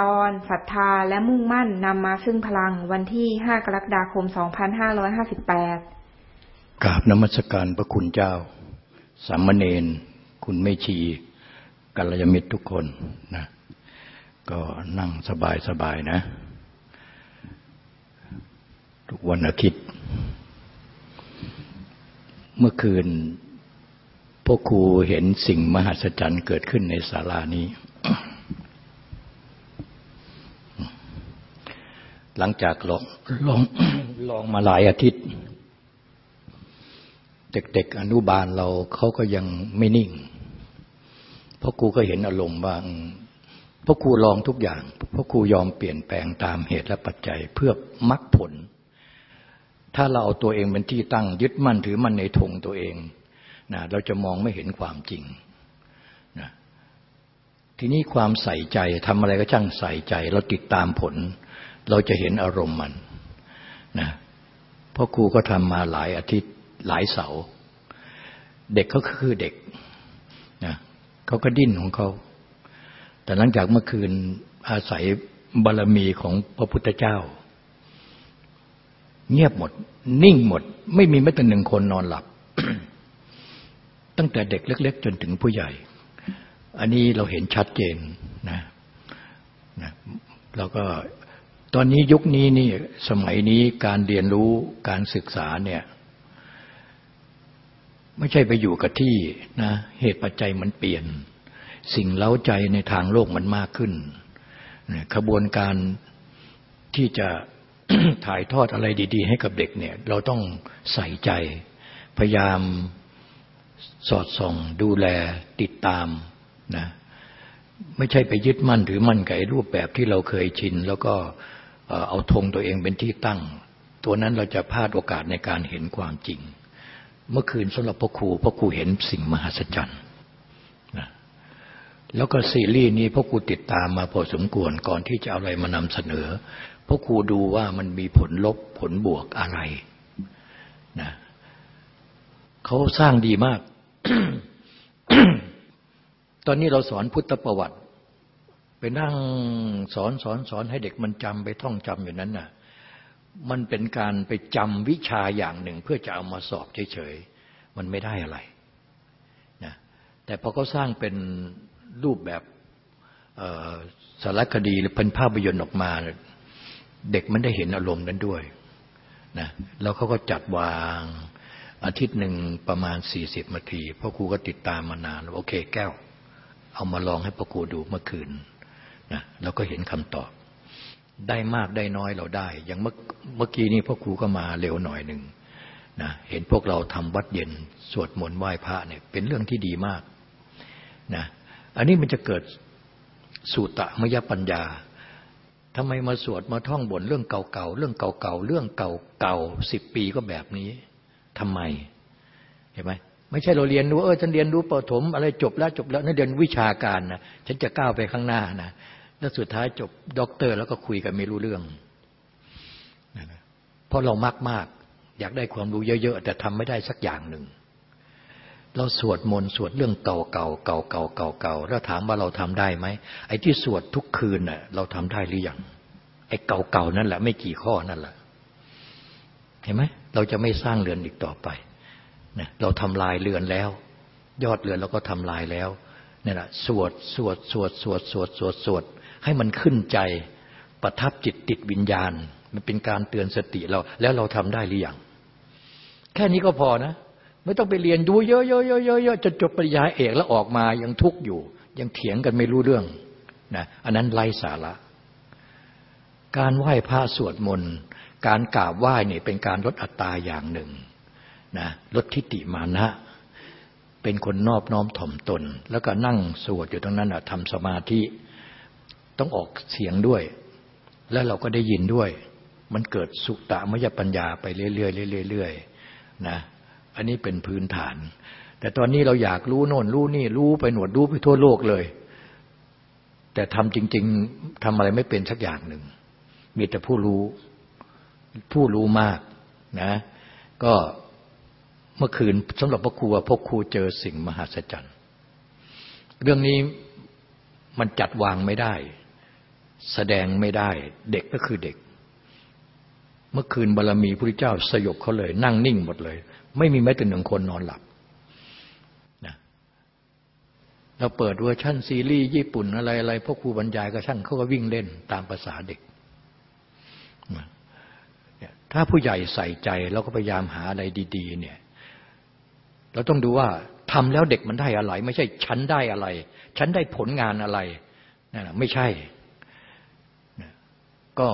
ตอนศรัทธาและมุ่งมั่นนำมาซึ่งพลังวันที่ 5 กรกฎาคม 2558กราบนมัสการพระคุณเจ้า สามเณรคุณไม่ชีกัลยาณมิตรทุกคนนะ ก็นั่งสบายสบายนะ ทุกวันอาทิตย์ เมื่อคืนพวกครูเห็นสิ่งมหัศจรรย์เกิดขึ้นในศาลานี้ หลังจากลองลองลองมาหลายอาทิตย์ เด็กๆอนุบาลเราเขาก็ยังไม่นิ่งเพราะครูก็เห็นอารมณ์บ้างเพราะครูลองทุกอย่างเพราะครูยอมเปลี่ยนแปลงตามเหตุและปัจจัยเพื่อมรรคผล ถ้าเราเอาตัวเองเป็นที่ตั้งยึดมั่นถือมั่นในธงตัวเองนะเราจะมองไม่เห็นความจริงนะทีนี้ความใส่ใจทำอะไรก็ช่างใส่ใจ เราติดตามผล เราจะเห็นอารมณ์มันนะพราะครูก็ทำมาหลายอาทิตย์หลายเสา เด็กเขาคือเด็กนะเขาก็ดิ้นของเขา แต่หลังจากเมื่อคืนอาศัยบารรมีของพระพุทธเจ้า เงียบหมด นิ่งหมด ไม่มีแม้แต่หนึ่งคนนอนหลับ ตั้งแต่เด็กเล็ก ๆ จนถึงผู้ใหญ่ อันนี้เราเห็นชัดเจนนะนะแล้วก็ ตอนนี้ยุคนี้นี่สมัยนี้การเรียนรู้การศึกษาเนี่ยไม่ใช่ไปอยู่กับที่นะเหตุปัจจัยมันเปลี่ยน สิ่งเล้าใจในทางโลกมันมากขึ้นขบวนการที่จะถ่ายทอดอะไรดี ๆ ให้กับเด็กเนี่ยเราต้องใส่ใจ พยายามสอดส่อง ดูแลติดตามนะไม่ใช่ไปยึดมั่นหรือมั่นกับรูปแบบที่เราเคยชิน แล้วก็ เอาธงตัวเองเป็นที่ตั้ง ตัวนั้นเราจะพลาดโอกาสในการเห็นความจริง เมื่อคืนสำหรับพ่อครูพ่อครูเห็นสิ่งมหัศจรรย์นะแล้วก็ซีรีส์นี้พ่อครูติดตามมาพอสมควรก่อนที่จะเอาอะไรมานำเสนอพ่อครูดูว่ามันมีผลลบผลบวกอะไรนะเขาสร้างดีมาก ตอนนี้เราสอนพุทธประวัติ ไปนั่งสอนสอนสอนให้เด็กมันจำไปท่องจำอยู่นั้นน่ะ มันเป็นการไปจำวิชาอย่างหนึ่ง เพื่อจะเอามาสอบเฉยๆ มันไม่ได้อะไรนะแต่พอเขาสร้างเป็นรูปแบบสารคดีหรือเป็นภาพยนตร์ออกมา เด็กมันได้เห็นอารมณ์นั้นด้วยนะแล้วเขาก็จัดวางอาทิตย์หนึ่งประมาณสี่สิบนาทีพ่อครูก็ติดตามมานานโอเคแก้ว เอามาลองให้พ่อครูดูเมื่อคืน นะแล้วก็เห็นคำตอบ ได้มากได้น้อยเราได้ อย่างเมื่อกี้นี้พ่อครูก็มาเร็วหน่อยหนึ่งนะเห็นพวกเราทำวัตรเย็นสวดมนต์ไหว้พระเนี่ยเป็นเรื่องที่ดีมากนะอันนี้มันจะเกิดสุตะมยปัญญาทำไมมาสวดมาท่องบ่นเรื่องเก่าๆเรื่องเก่าๆเรื่องเก่าๆสิบปีก็แบบนี้ทำไมเห็นไหมไม่ใช่เราเรียนรู้เออฉันเรียนรู้ปฐมอะไรจบแล้วจบแล้วนั่นเรียนวิชาการนะฉันจะก้าวไปข้างหน้านะ แล้วสุดท้ายจบด็อกเตอร์ แล้วก็คุยกันไม่รู้เรื่อง เพราะเรามากมากอยากได้ความรู้เยอะๆ แต่ทำไม่ได้สักอย่างหนึ่ง เราสวดมนต์สวดเรื่องเก่าๆเก่าๆเก่าๆเก่าๆแล้วถามว่าเราทำได้ไหมไอ้ที่สวดทุกคืนน่ะเราทำได้หรือยังไอ้เก่าๆนั่นแหละ ไม่กี่ข้อนั่นแหละเห็นไหมเราจะไม่สร้างเรือนอีกต่อไปนะเราทำลายเรือนแล้ว ยอดเรือนเราก็ทำลายแล้วนี่แหละสวดสวดสวดสวดสวดสวดสวด ให้มันขึ้นใจ ประทับจิตติดวิญญาณ มันเป็นการเตือนสติเรา แล้วเราทำได้หรือยังแค่นี้ก็พอนะ ไม่ต้องไปเรียนดูเยอะๆๆๆจนจบปริญญาเอกแล้วออกมายังทุกข์อยู่ ยังเถียงกันไม่รู้เรื่องนะอันนั้นไร้สาระ การไหว้พระสวดมนต์การกราบไหว้เนี่ยเป็นการลดอัตตาอย่างหนึ่งนะลดทิฏฐิมานะเป็นคนนอบน้อมถ่อมตน แล้วก็นั่งสวดอยู่ตรงนั้นทำสมาธิ ต้องออกเสียงด้วย แล้วเราก็ได้ยินด้วย มันเกิดสุตตมยปัญญาไปเรื่อยๆเรื่อยๆนะอันนี้เป็นพื้นฐาน แต่ตอนนี้เราอยากรู้โน่นรู้นี่รู้ไปหนวดรู้ไปทั่วโลกเลย แต่ทำจริง ๆทำอะไรไม่เป็นสักอย่างหนึ่ง มีแต่ผู้รู้ ผู้รู้มากนะ ก็เมื่อคืนสำหรับพ่อครูพ่อครูเจอสิ่งมหัศจรรย์ เรื่องนี้มันจัดวางไม่ได้ แสดงไม่ได้ เด็กก็คือเด็ก เมื่อคืนบารมีพระเจ้าสยบเขาเลย นั่งนิ่งหมดเลย ไม่มีแม้แต่หนึ่งคนนอนหลับนะเราเปิดเวอร์ชั่นซีรีส์ญี่ปุ่นอะไรอะไรพวกครูบรรยายก็ช่างเขาก็วิ่งเล่นตามประสาเด็กถ้าผู้ใหญ่ใส่ใจเราก็พยายามหาอะไรดี ๆ เนี่ย เราต้องดูว่าทำแล้วเด็กมันได้อะไร ไม่ใช่ฉันได้อะไร ฉันได้ผลงานอะไรนั่นแหะไม่ใช่ ก็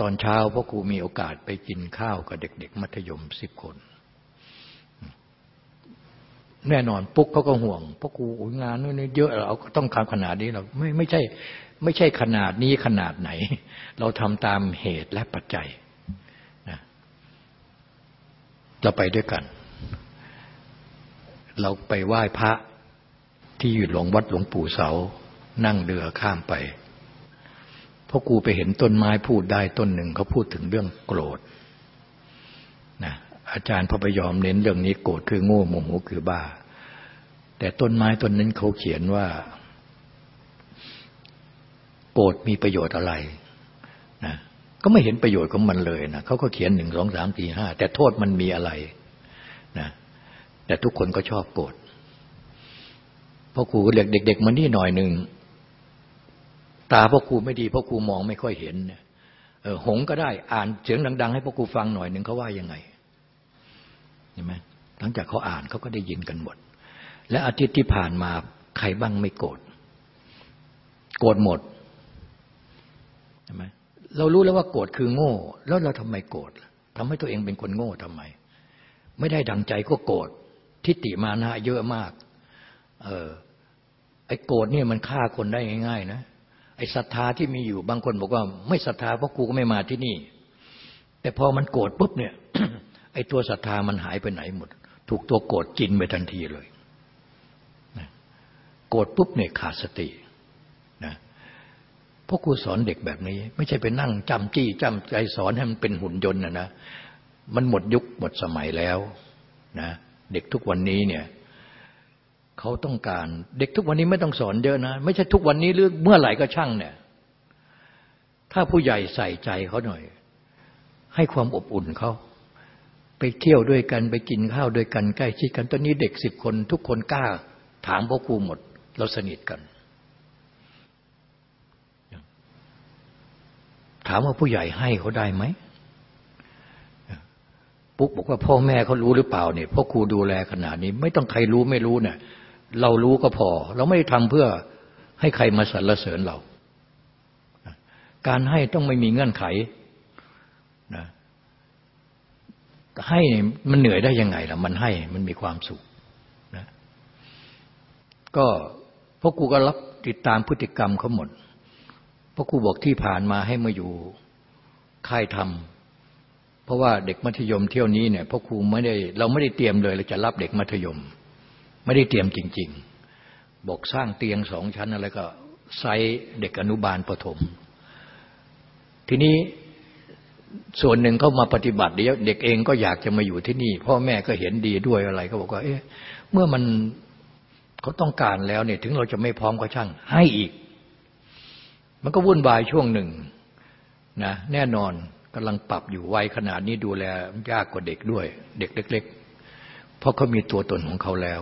ตอนเช้าพ่อครูมีโอกาสไปกินข้าวกับเด็ก ๆ มัธยมสิบคน แน่นอนปุ๊กเขาก็ห่วงพ่อครูงานนู่นนี่เยอะเราต้องการขนาดนี้เราไม่ไม่ใช่ไม่ใช่ขนาดนี้ขนาดไหน เราทำตามเหตุและปัจจัยนะเราไปด้วยกัน เราไปไหว้พระที่อยู่หลวงวัดหลวงปู่เสา นั่งเรือข้ามไป พราะกูไปเห็นต้นไม้พูดได้ต้นหนึ่งเขาพูดถึงเรื่องโกรธนะอาจารย์พระพยอมเน้นเรื่องนี้โกรธคือโง่โมโหคือบ้า แต่ต้นไม้ต้นนั้นเขาเขียนว่า โกรธมีประโยชน์อะไรนะก็ไม่เห็นประโยชน์ของมันเลยนะเขาก็เขียนหนึ่งสองสามสี่ห้าแต่โทษมันมีอะไรนะแต่ทุกคนก็ชอบโกรธพ่อครูก็เรียกเด็ก ๆมานี่หน่อยหนึ่ง ตาพ่อครูไม่ดีพ่อครูมองไม่ค่อยเห็นเนี่ยหงก็ได้อ่านเสียงดัง ๆ ให้พ่อครูฟังหน่อยหนึ่งเขาว่ายังไงเห็นไหมหลังจากเขาอ่านเขาก็ได้ยินกันหมด และอาทิตย์ที่ผ่านมาใครบ้างไม่โกรธโกรธหมดเห็นไหมเรารู้แล้วว่าโกรธคือโง่ แล้วเราทำไมโกรธทำให้ตัวเองเป็นคนโง่ทำไม ไม่ได้ดังใจก็โกรธทิฏฐิมานะเยอะมาก เออไอ้โกรธเนี่ยมันฆ่าคนได้ง่าย ๆ นะ ไอ้ศรัทธาที่มีอยู่บางคนบอกว่า ไม่ศรัทธาเพราะกูก็ไม่มาที่นี่ แต่พอมันโกรธปุ๊บเนี่ยไอ้ตัวศรัทธามันหายไปไหนหมด ถูกตัวโกรธกินไปทันทีเลยโกรธปุ๊บเนี่ยขาดสตินะพราะครูสอนเด็กแบบนี้ ไม่ใช่ไปนั่งจำจี้จำใจสอนให้มันเป็นหุ่นยนต์นะนะมันหมดยุคหมดสมัยแล้วนะเด็กทุกวันนี้เนี่ย เขาต้องการ เด็กทุกวันนี้ไม่ต้องสอนเยอะนะ ไม่ใช่ทุกวันนี้หรือเมื่อไหร่ก็ช่างเนี่ย ถ้าผู้ใหญ่ใส่ใจเขาหน่อย ให้ความอบอุ่นเขาไปเที่ยวด้วยกันไปกินข้าวด้วยกันใกล้ชิดกันตอนนี้เด็กสิบคน ทุกคนกล้า ถามพ่อครูหมด เราสนิทกัน ถามว่าผู้ใหญ่ให้เขาได้ไหมปุ๊กบอกว่าพ่อแม่เขารู้หรือเปล่าเนี่ยพ่อครูดูแลขนาดนี้ ไม่ต้องใครรู้ไม่รู้เนี่ย เรารู้ก็พอ เราไม่ได้ทำเพื่อให้ใครมาสรรเสริญเรา การให้ต้องไม่มีเงื่อนไขนะให้มันเหนื่อยได้ยังไงล่ะ มันให้มันมีความสุขนะก็พราะกูก็รับติดตามพฤติกรรมเขาหมดพราะกูบอกที่ผ่านมาให้มาอยู่ค่ายทำเพราะว่าเด็กมัธยมเที่ยวนี้เนี่ยพ่อครูไม่ได้เราไม่ได้เตรียมเลยเราจะรับเด็กมัธยม ไม่ได้เตรียมจริง ๆ บอกสร้างเตียงสองชั้นอะไรก็ไซเด็กอนุบาลประถม ทีนี้ส่วนหนึ่งเขามาปฏิบัติเดี๋ยวเด็กเองก็อยากจะมาอยู่ที่นี่ พ่อแม่ก็เห็นดีด้วยอะไรก็บอกว่า เอ๊ะ เมื่อมันเขาต้องการแล้วเนี่ย ถึงเราจะไม่พร้อมก็ช่าง ให้อีก มันก็วุ่นวายช่วงหนึ่งนะแน่นอนกำลังปรับอยู่วัยขนาดนี้ดูแลยากกว่าเด็กด้วย เด็กเล็ก ๆ เพราะเขามีตัวตนของเขาแล้ว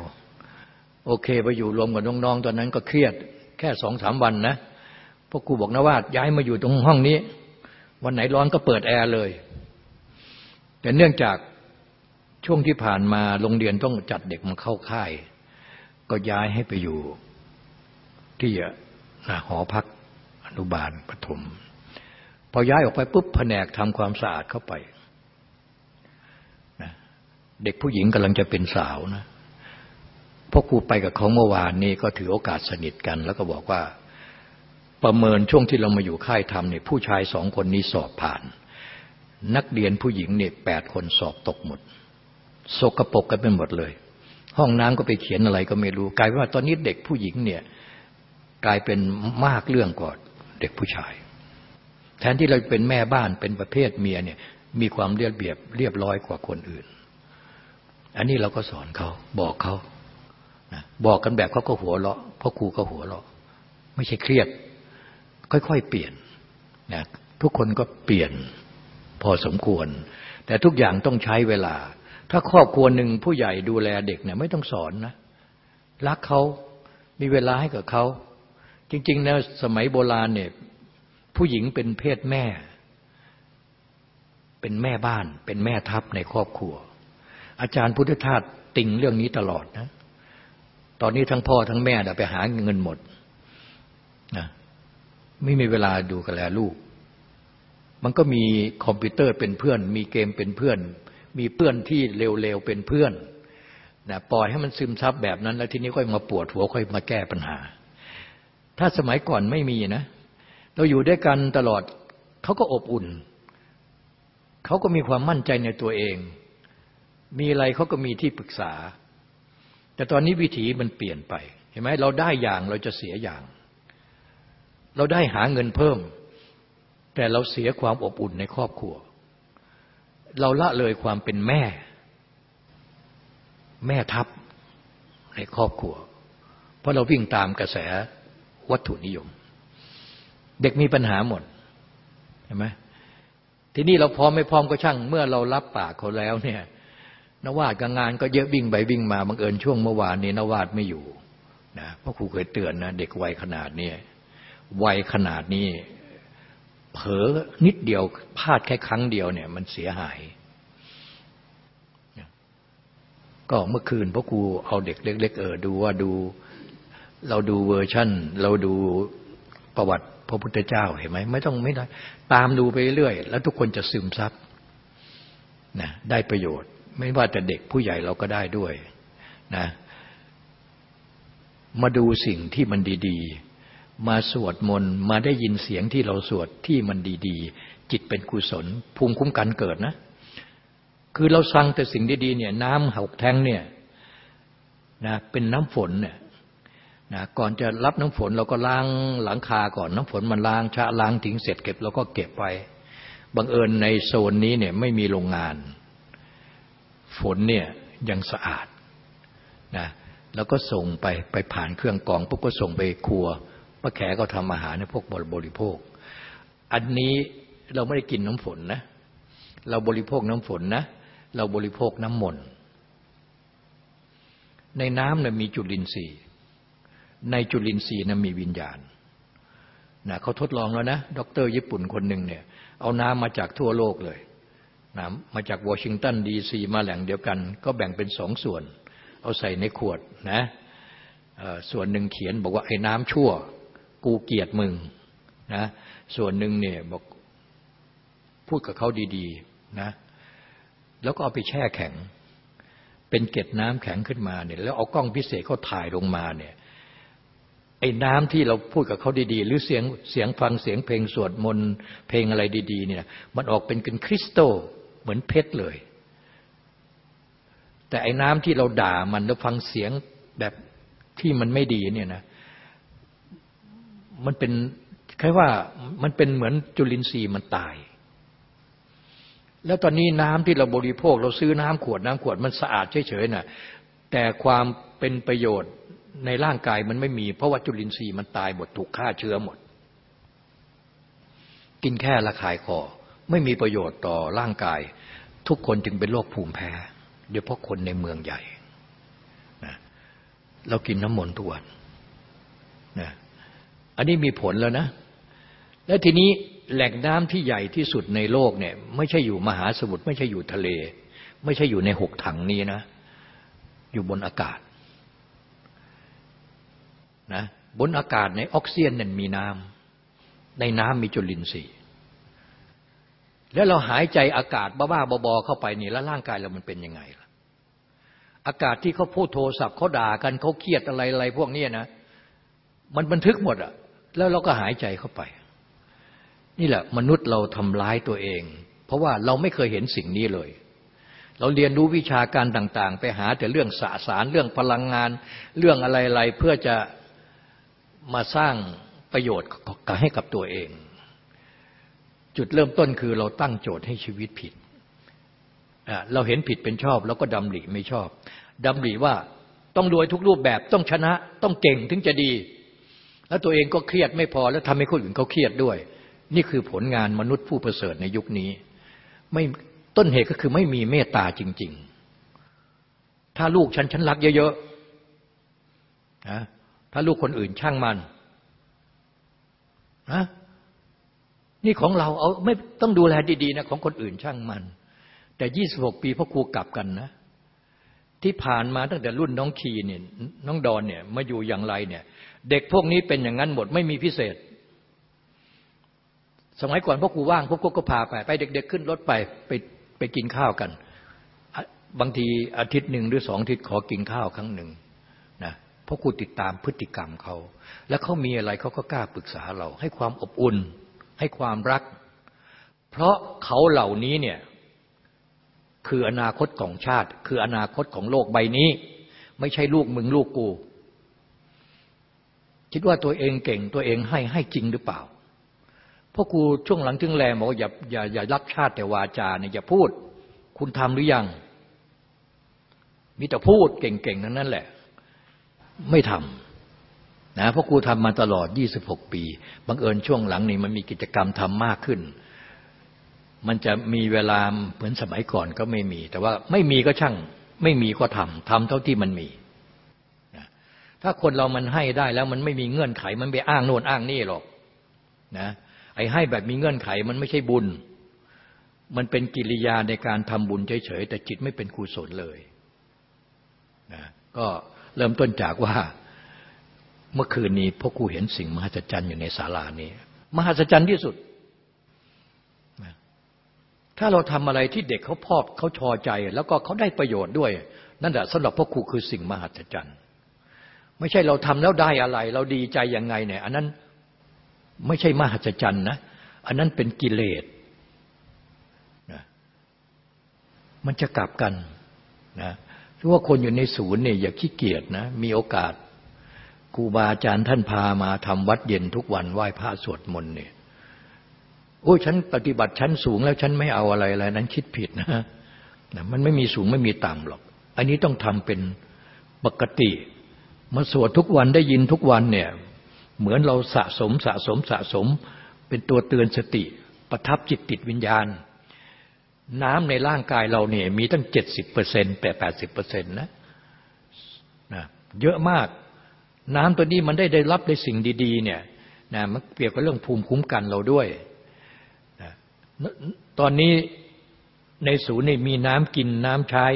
โอเค ไปอยู่รวมกับน้องๆตอนนั้นก็เครียด แค่สองสามวันนะพวกกูบอกนะว่าย้ายมาอยู่ตรงห้องนี้ วันไหนร้อนก็เปิดแอร์เลย แต่เนื่องจากช่วงที่ผ่านมาโรงเรียนต้องจัดเด็กมาเข้าค่าย ก็ย้ายให้ไปอยู่ ที่หอพักอนุบาลปฐมพอย้ายออกไปปุ๊บแผนกทำความสะอาดเข้าไปเด็กผู้หญิงกำลังจะเป็นสาวนะ พราะครูไปกับเขาเมื่อวานนี้ก็ถือโอกาสสนิทกัน แล้วก็บอกว่าประเมินช่วงที่เรามาอยู่ค่ายทำเนี่ยผู้ชายสองคนนี้สอบผ่าน นักเรียนผู้หญิงเนี่ยแปดคนสอบตกหมดสกรปรกกันเป็นหมดเลย ห้องน้ำก็ไปเขียนอะไรก็ไม่รู้กลายเป็นว่าตอนนี้เด็กผู้หญิงเนี่ยกลายเป็นมากเรื่องกว่าเด็กผู้ชาย แทนที่เราเป็นแม่บ้านเป็นประเภทเมียเนี่ยมีความเรียบเรียบเรียบร้อยกว่าคนอื่น อันนี้เราก็สอนเขาบอกเขา บอกกันแบบเขาก็หัวเราะพ่อครูก็หัวเราะ ไม่ใช่เครียด ค่อยๆเปลี่ยนนะทุกคนก็เปลี่ยนพอสมควร แต่ทุกอย่างต้องใช้เวลา ถ้าครอบครัวหนึ่งผู้ใหญ่ดูแลเด็กเนี่ยไม่ต้องสอนนะ รักเขามีเวลาให้กับเขา จริงๆนะสมัยโบราณเนี่ยผู้หญิงเป็นเพศแม่ เป็นแม่บ้าน เป็นแม่ทัพในครอบครัว อาจารย์พุทธทาสติงเรื่องนี้ตลอดนะ ตอนนี้ทั้งพ่อทั้งแม่ไปหาเงินหมดนะไม่มีเวลาดูกันแลลูก มันก็มีคอมพิวเตอร์เป็นเพื่อน มีเกมเป็นเพื่อน มีเพื่อนที่เร็วๆเป็นเพื่อนนะปล่อยให้มันซึมซับแบบนั้น แล้วทีนี้ค่อยมาปวดหัวค่อยมาแก้ปัญหา ถ้าสมัยก่อนไม่มีนะ เราอยู่ด้วยกันตลอดเขาก็อบอุ่น เขาก็มีความมั่นใจในตัวเอง มีอะไรเขาก็มีที่ปรึกษา แต่ตอนนี้วิถีมันเปลี่ยนไปเห็นไหมเราได้อย่างเราจะเสียอย่าง เราได้หาเงินเพิ่ม แต่เราเสียความอบอุ่นในครอบครัว เราละเลยความเป็นแม่ แม่ทัพในครอบครัว เพราะเราวิ่งตามกระแสวัตถุนิยม เด็กมีปัญหาหมดเห็นไหมทีนี้เราพร้อมไม่พร้อมก็ช่าง เมื่อเรารับปากเขาแล้วเนี่ย นวาดกับงานก็เยอะวิ่งไปวิ่งมาบังเอิญช่วงเมื่อวานนี้นวาดไม่อยู่นะพราะครูเคยเตือนนะเด็กวัยขนาดนี้วัยขนาดนี้เผลอนิดเดียวพลาดแค่ครั้งเดียวเนี่ย มันเสียหาย ก็เมื่อคืนพ่อครูเอาเด็กเล็ก ๆ เออดูว่าดู เราดูเวอร์ชั่น เราดูประวัติพระพุทธเจ้าเห็นไหมไม่ต้องไม่ได้ตามดูไปเรื่อย แล้วทุกคนจะซึมซับนะได้ประโยชน์ ไม่ว่าแต่เด็กผู้ใหญ่เราก็ได้ด้วยนะมาดูสิ่งที่มันดีๆ มาสวดมนต์มาได้ยินเสียงที่เราสวดที่มันดีๆ จิตเป็นกุศล ภูมิคุ้มกันเกิดนะ คือเราสั่งแต่สิ่งดีๆเนี่ยน้ำหกแทงเนี่ยนะเป็นน้ำฝนเนี่ยนะก่อนจะรับน้ำฝนเราก็ล้างหลังคาก่อนน้ำฝนมันล้างชะล้างทิ้งเสร็จเก็บเราก็เก็บไว้บังเอิญในโซนนี้เนี่ยไม่มีโรงงาน ฝนเนี่ยยังสะอาดนะแล้วก็ส่งไปไปผ่านเครื่องกรองปุ๊บก็ส่งไปครัวป้าแขก็ทำอาหารให้พวกบริโภค อันนี้เราไม่ได้กินน้ำฝนนะ เราบริโภคน้ำฝนนะ เราบริโภคน้ำมนต์ในน้ำเนี่ยมีจุลินทรีย์ ในจุลินทรีย์นั้นมีวิญญาณนะเขาทดลองแล้วนะด็อกเตอร์ญี่ปุ่นคนหนึ่งเนี่ย เอาน้ำมาจากทั่วโลกเลย นะมาจากวอชิงตันดีซีมาแหล่งเดียวกัน ก็แบ่งเป็นสองส่วน เอาใส่ในขวดนะส่วนหนึ่งเขียนบอกว่าไอ้น้ำชั่ว กูเกียดมึงนะส่วนหนึ่งเนี่ยบอกพูดกับเขาดีๆนะแล้วก็เอาไปแช่แข็ง เป็นเกล็ดน้ำแข็งขึ้นมาเนี่ยแล้วเอากล้องพิเศษเขาถ่ายลงมาเนี่ยไอ้น้ำที่เราพูดกับเขาดีๆ หรือเสียงเสียงฟังเสียงเพลงสวดมนต์เพลงอะไรดี ๆ เนี่ย มันออกเป็นเป็นคริสตัล เหมือนเพชรเลย แต่ไอ้น้ำที่เราด่ามันแล้วฟังเสียงแบบที่มันไม่ดีเนี่ยนะ มันเป็นแค่ว่ามันเป็นเหมือนจุลินทรีย์มันตาย แล้วตอนนี้น้ำที่เราบริโภค เราซื้อน้ำขวดน้ำขวดมันสะอาดเฉยๆนะ่ะแต่ความเป็นประโยชน์ในร่างกายมันไม่มี เพราะว่าจุลินทรีย์มันตายหมดถูกฆ่าเชื้อหมด กินแค่ละคายคอ ไม่มีประโยชน์ต่อร่างกาย ทุกคนจึงเป็นโรคภูมิแพ้โดยเฉพาะคนในเมืองใหญ่นะเรากินน้ำมนต์ทุกวันนะอันนี้มีผลแล้วนะ แล้วทีนี้แหล่งน้ำที่ใหญ่ที่สุดในโลกเนี่ยไม่ใช่อยู่มหาสมุทรไม่ใช่อยู่ทะเล ไม่ใช่อยู่ในหกถังนี้นะ อยู่บนอากาศนะบนอากาศในออกซิเจนนั่นมีน้ำในน้ำมีจุลินทรีย์ แล้วเราหายใจอากาศบ้าๆบอๆเข้าไปนี่แล้วร่างกายเรามันเป็นยังไงล่ะ อากาศที่เขาพูดโทรศัพท์เขาด่ากันเขาเครียดอะไรอะไรพวกนี้นะ มันบันทึกหมดอะแล้วเราก็หายใจเข้าไป นี่แหละ มนุษย์เราทำร้ายตัวเอง เพราะว่าเราไม่เคยเห็นสิ่งนี้เลย เราเรียนรู้วิชาการต่าง ๆ ไปหาแต่เรื่องสสารเรื่องพลังงาน เรื่องอะไรๆเพื่อจะมาสร้างประโยชน์ให้กับตัวเอง จุดเริ่มต้นคือเราตั้งโจทย์ให้ชีวิตผิด เราเห็นผิดเป็นชอบ แล้วก็ดำริไม่ชอบดำริว่าต้องรวยทุกรูปแบบต้องชนะต้องเก่งถึงจะดี แล้วตัวเองก็เครียดไม่พอแล้วทำให้คนอื่นเขาเครียดด้วย นี่คือผลงานมนุษย์ผู้ประเสริฐในยุคนี้ ไม่ต้นเหตุก็คือไม่มีเมตตาจริง ๆ ถ้าลูกฉันฉันรักเยอะๆนะถ้าลูกคนอื่นช่างมันนะ นี่ของเราเอาไม่ต้องดูแลดีๆนะของคนอื่นช่างมัน แต่ยี่สิบหกปีพ่อครูกลับกันนะ ที่ผ่านมาตั้งแต่รุ่นน้องคีเนี่ยน้องดอนเนี่ยมาอยู่อย่างไรเนี่ย เด็กพวกนี้เป็นอย่างนั้นหมดไม่มีพิเศษ สมัยก่อนพ่อครูว่างพ่อครูก็พาไปไปเด็ก ๆ ขึ้นรถไปไปไปกินข้าวกัน บางทีอาทิตย์หนึ่งหรือสองอาทิตย์ขอกินข้าวครั้งหนึ่งนะพ่อครูติดตามพฤติกรรมเขา แล้วเขามีอะไรเขาก็กล้าปรึกษาเราให้ความอบอุ่น ให้ความรัก เพราะเขาเหล่านี้เนี่ยคืออนาคตของชาติ คืออนาคตของโลกใบนี้ ไม่ใช่ลูกมึงลูกกู คิดว่าตัวเองเก่งตัวเองให้ให้จริงหรือเปล่าพ่อครูช่วงหลังถึงแรงบอกอย่าอย่าอย่ารักชาติแต่วาจาเนี่ยอย่าพูด คุณทำหรือยัง มีแต่พูดเก่งๆนั้นนั่นแหละ ไม่ทำ นะพ่อครูทำมาตลอด 26 ปีบังเอิญช่วงหลังนี้มันมีกิจกรรมทำมากขึ้น มันจะมีเวลาเหมือนสมัยก่อนก็ไม่มี แต่ว่าไม่มีก็ช่าง ไม่มีก็ทำทำเท่าที่มันมีนะถ้าคนเรามันให้ได้แล้วมันไม่มีเงื่อนไข มันไปอ้างโน่นอ้างนี่หรอกนะไอ้ให้แบบมีเงื่อนไขมันไม่ใช่บุญ มันเป็นกิริยาในการทำบุญเฉยๆแต่จิตไม่เป็นกุศลเลยนะก็เริ่มต้นจากว่า เมื่อคืนนี้พ่อครูเห็นสิ่งมหัศจรรย์อยู่ในศาลานี้ มหัศจรรย์ที่สุด ถ้าเราทำอะไรที่เด็กเขาพอบเขาชอใจ แล้วก็เขาได้ประโยชน์ด้วย นั่นแหละสำหรับพ่อครูคือสิ่งมหัศจรรย์ไม่ใช่เราทำแล้วได้อะไร เราดีใจยังไงเนี่ย อันนั้นไม่ใช่มหัศจรรย์นะ อันนั้นเป็นกิเลสนะมันจะกลับกันนะราว่าคนอยู่ในศูนย์เนี่ยอย่าขี้เกียจนะ มีโอกาส ครูบาอาจารย์ท่านพามาทำวัดเย็นทุกวันไหว้พระสวดมนต์เนี่ยโอ้ฉันปฏิบัติชั้นสูงแล้วฉันไม่เอาอะไรอะไรนั้นคิดผิดนะนะมันไม่มีสูงไม่มีต่ำหรอก อันนี้ต้องทำเป็นปกติ มาสวดทุกวันได้ยินทุกวันเนี่ยเหมือนเราสะสมสะสมสะสม เป็นตัวเตือนสติ ประทับจิตติดวิญญาณ น้ำในร่างกายเราเนี่ยมีตั้งเจ็ดสิบเปอร์เซ็นต์แปดแปดสิบเปอร์เซ็นต์นะนะเยอะมาก น้ำตัวนี้มันได้ได้รับได้สิ่งดี ๆ เนี่ยนะมันเกี่ยวกับเรื่องภูมิคุ้มกันเราด้วยนะตอนนี้ในศูนย์นี่มีน้ำกินน้ำใช้